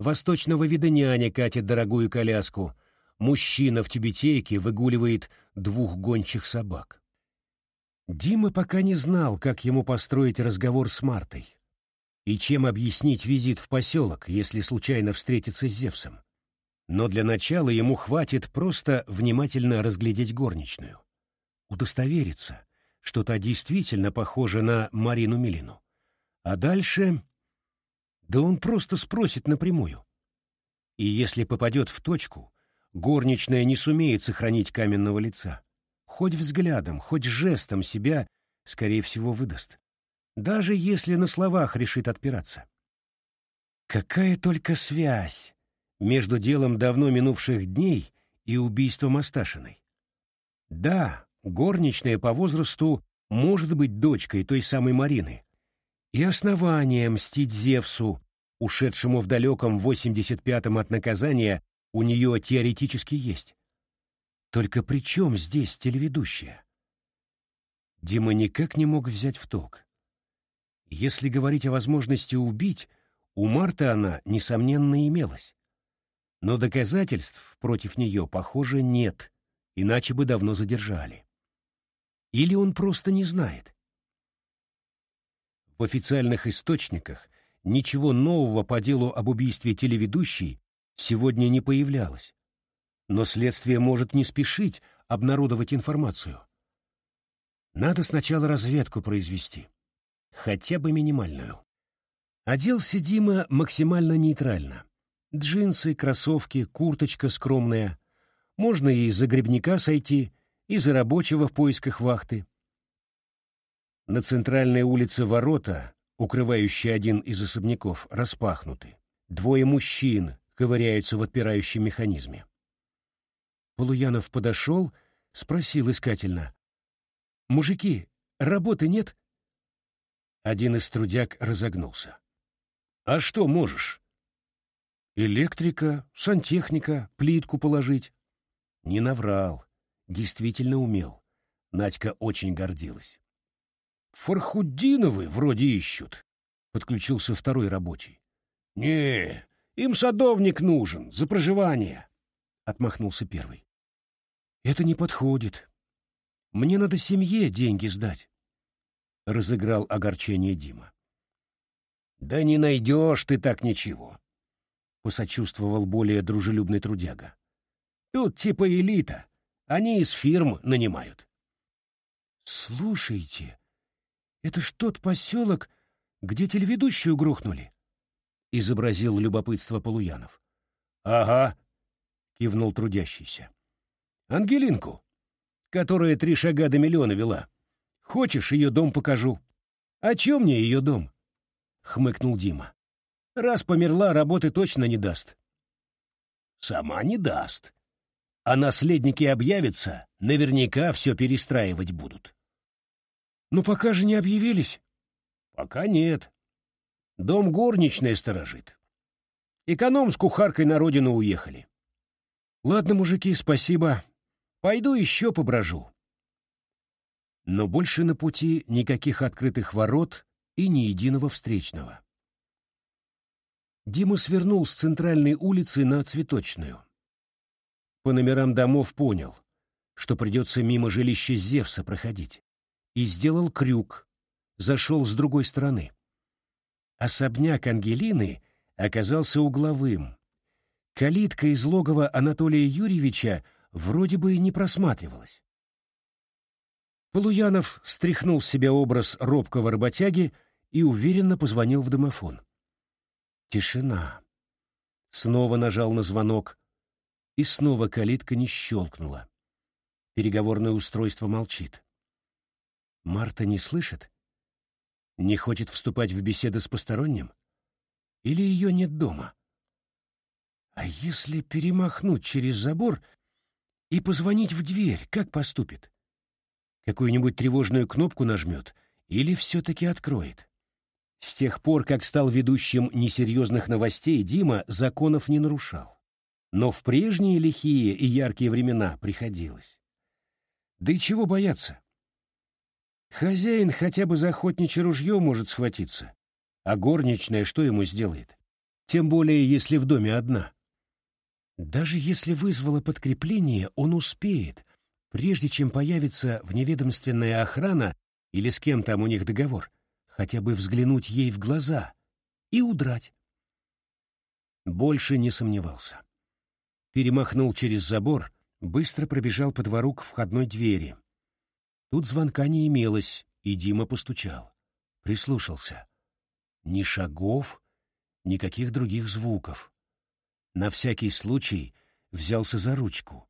Восточного вида няня катит дорогую коляску. Мужчина в тюбетейке выгуливает двух гончих собак. Дима пока не знал, как ему построить разговор с Мартой. И чем объяснить визит в поселок, если случайно встретиться с Зевсом. Но для начала ему хватит просто внимательно разглядеть горничную. Удостовериться, что та действительно похожа на Марину Милину. А дальше... Да он просто спросит напрямую. И если попадет в точку, горничная не сумеет сохранить каменного лица. Хоть взглядом, хоть жестом себя, скорее всего, выдаст. Даже если на словах решит отпираться. Какая только связь между делом давно минувших дней и убийством Асташиной. Да, горничная по возрасту может быть дочкой той самой Марины. И основания мстить Зевсу, ушедшему в далеком 85-м от наказания, у нее теоретически есть. Только при чем здесь телеведущая? Дима никак не мог взять в толк. Если говорить о возможности убить, у Марты она, несомненно, имелась. Но доказательств против нее, похоже, нет, иначе бы давно задержали. Или он просто не знает. В официальных источниках ничего нового по делу об убийстве телеведущей сегодня не появлялось. Но следствие может не спешить обнародовать информацию. Надо сначала разведку произвести, хотя бы минимальную. Оделся Дима максимально нейтрально. Джинсы, кроссовки, курточка скромная. Можно и за грибника сойти, и за рабочего в поисках вахты. На центральной улице ворота, укрывающие один из особняков, распахнуты. Двое мужчин ковыряются в отпирающем механизме. Полуянов подошел, спросил искательно. «Мужики, работы нет?» Один из трудяг разогнулся. «А что можешь?» «Электрика, сантехника, плитку положить». Не наврал действительно умел. Надька очень гордилась. «Фархудиновы вроде ищут», — подключился второй рабочий. «Не, им садовник нужен, за проживание», — отмахнулся первый. «Это не подходит. Мне надо семье деньги сдать», — разыграл огорчение Дима. «Да не найдешь ты так ничего», — посочувствовал более дружелюбный трудяга. «Тут типа элита, они из фирм нанимают. Слушайте, это ж тот поселок, где телеведущую грохнули? Изобразил любопытство Полуянов. Ага, кивнул трудящийся. Ангелинку, которая три шага до миллиона вела. Хочешь, ее дом покажу? А чем мне ее дом? Хмыкнул Дима. Раз померла, работы точно не даст. Сама не даст, а наследники объявятся, наверняка все перестраивать будут. Ну пока же не объявились. Пока нет. Дом горничная сторожит. Эконом с кухаркой на родину уехали. Ладно, мужики, спасибо. Пойду еще поброжу. Но больше на пути никаких открытых ворот и ни единого встречного. Дима свернул с центральной улицы на Цветочную по номерам домов понял, что придется мимо жилища Зевса проходить, и сделал крюк, зашел с другой стороны. Особняк Ангелины оказался угловым. Калитка из логова Анатолия Юрьевича вроде бы и не просматривалась. Полуянов стряхнул с себя образ робкого работяги и уверенно позвонил в домофон. Тишина. Снова нажал на звонок, и снова калитка не щелкнула. Переговорное устройство молчит. Марта не слышит? Не хочет вступать в беседу с посторонним? Или ее нет дома? А если перемахнуть через забор и позвонить в дверь, как поступит? Какую-нибудь тревожную кнопку нажмет или все-таки откроет? С тех пор, как стал ведущим несерьезных новостей, Дима законов не нарушал. Но в прежние лихие и яркие времена приходилось. Да и чего бояться? Хозяин хотя бы за охотничье ружье может схватиться, а горничная что ему сделает? Тем более, если в доме одна. Даже если вызвало подкрепление, он успеет, прежде чем появится вневедомственная охрана или с кем там у них договор, хотя бы взглянуть ей в глаза и удрать. Больше не сомневался. Перемахнул через забор, быстро пробежал по двору к входной двери. Тут звонка не имелось, и Дима постучал. Прислушался. Ни шагов, никаких других звуков. На всякий случай взялся за ручку.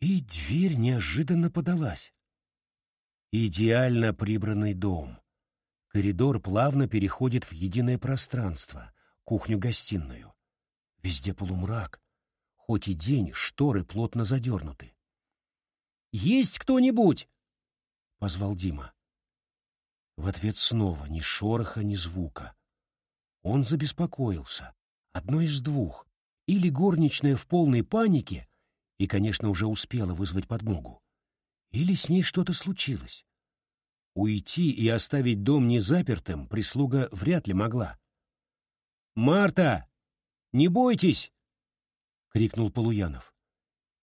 И дверь неожиданно подалась. Идеально прибранный дом. Коридор плавно переходит в единое пространство, кухню-гостиную. Везде полумрак, хоть и день, шторы плотно задернуты. «Есть кто-нибудь?» — позвал Дима. В ответ снова ни шороха, ни звука. Он забеспокоился. Одно из двух. Или горничная в полной панике, и, конечно, уже успела вызвать подмогу, или с ней что-то случилось. Уйти и оставить дом незапертым прислуга вряд ли могла. «Марта! Не бойтесь!» — крикнул Полуянов.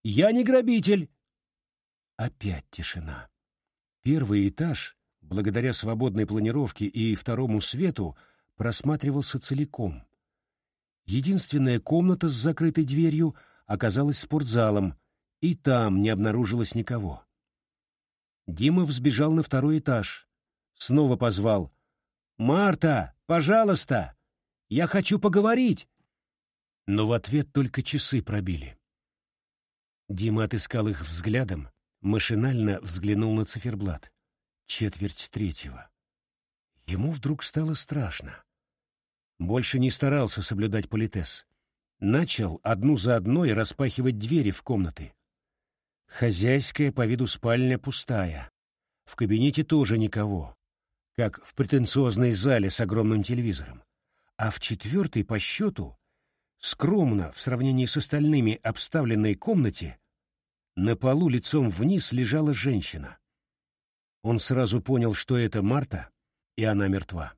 «Я не грабитель!» Опять тишина. Первый этаж, благодаря свободной планировке и второму свету, просматривался целиком. Единственная комната с закрытой дверью оказалась спортзалом, и там не обнаружилось никого. Дима взбежал на второй этаж. Снова позвал. «Марта, пожалуйста! Я хочу поговорить!» Но в ответ только часы пробили. Дима отыскал их взглядом, машинально взглянул на циферблат. Четверть третьего. Ему вдруг стало страшно. Больше не старался соблюдать политес. Начал одну за одной распахивать двери в комнаты. Хозяйская по виду спальня пустая. В кабинете тоже никого, как в претенциозной зале с огромным телевизором. А в четвертой по счету, скромно в сравнении с остальными обставленной комнате, на полу лицом вниз лежала женщина. Он сразу понял, что это Марта, и она мертва.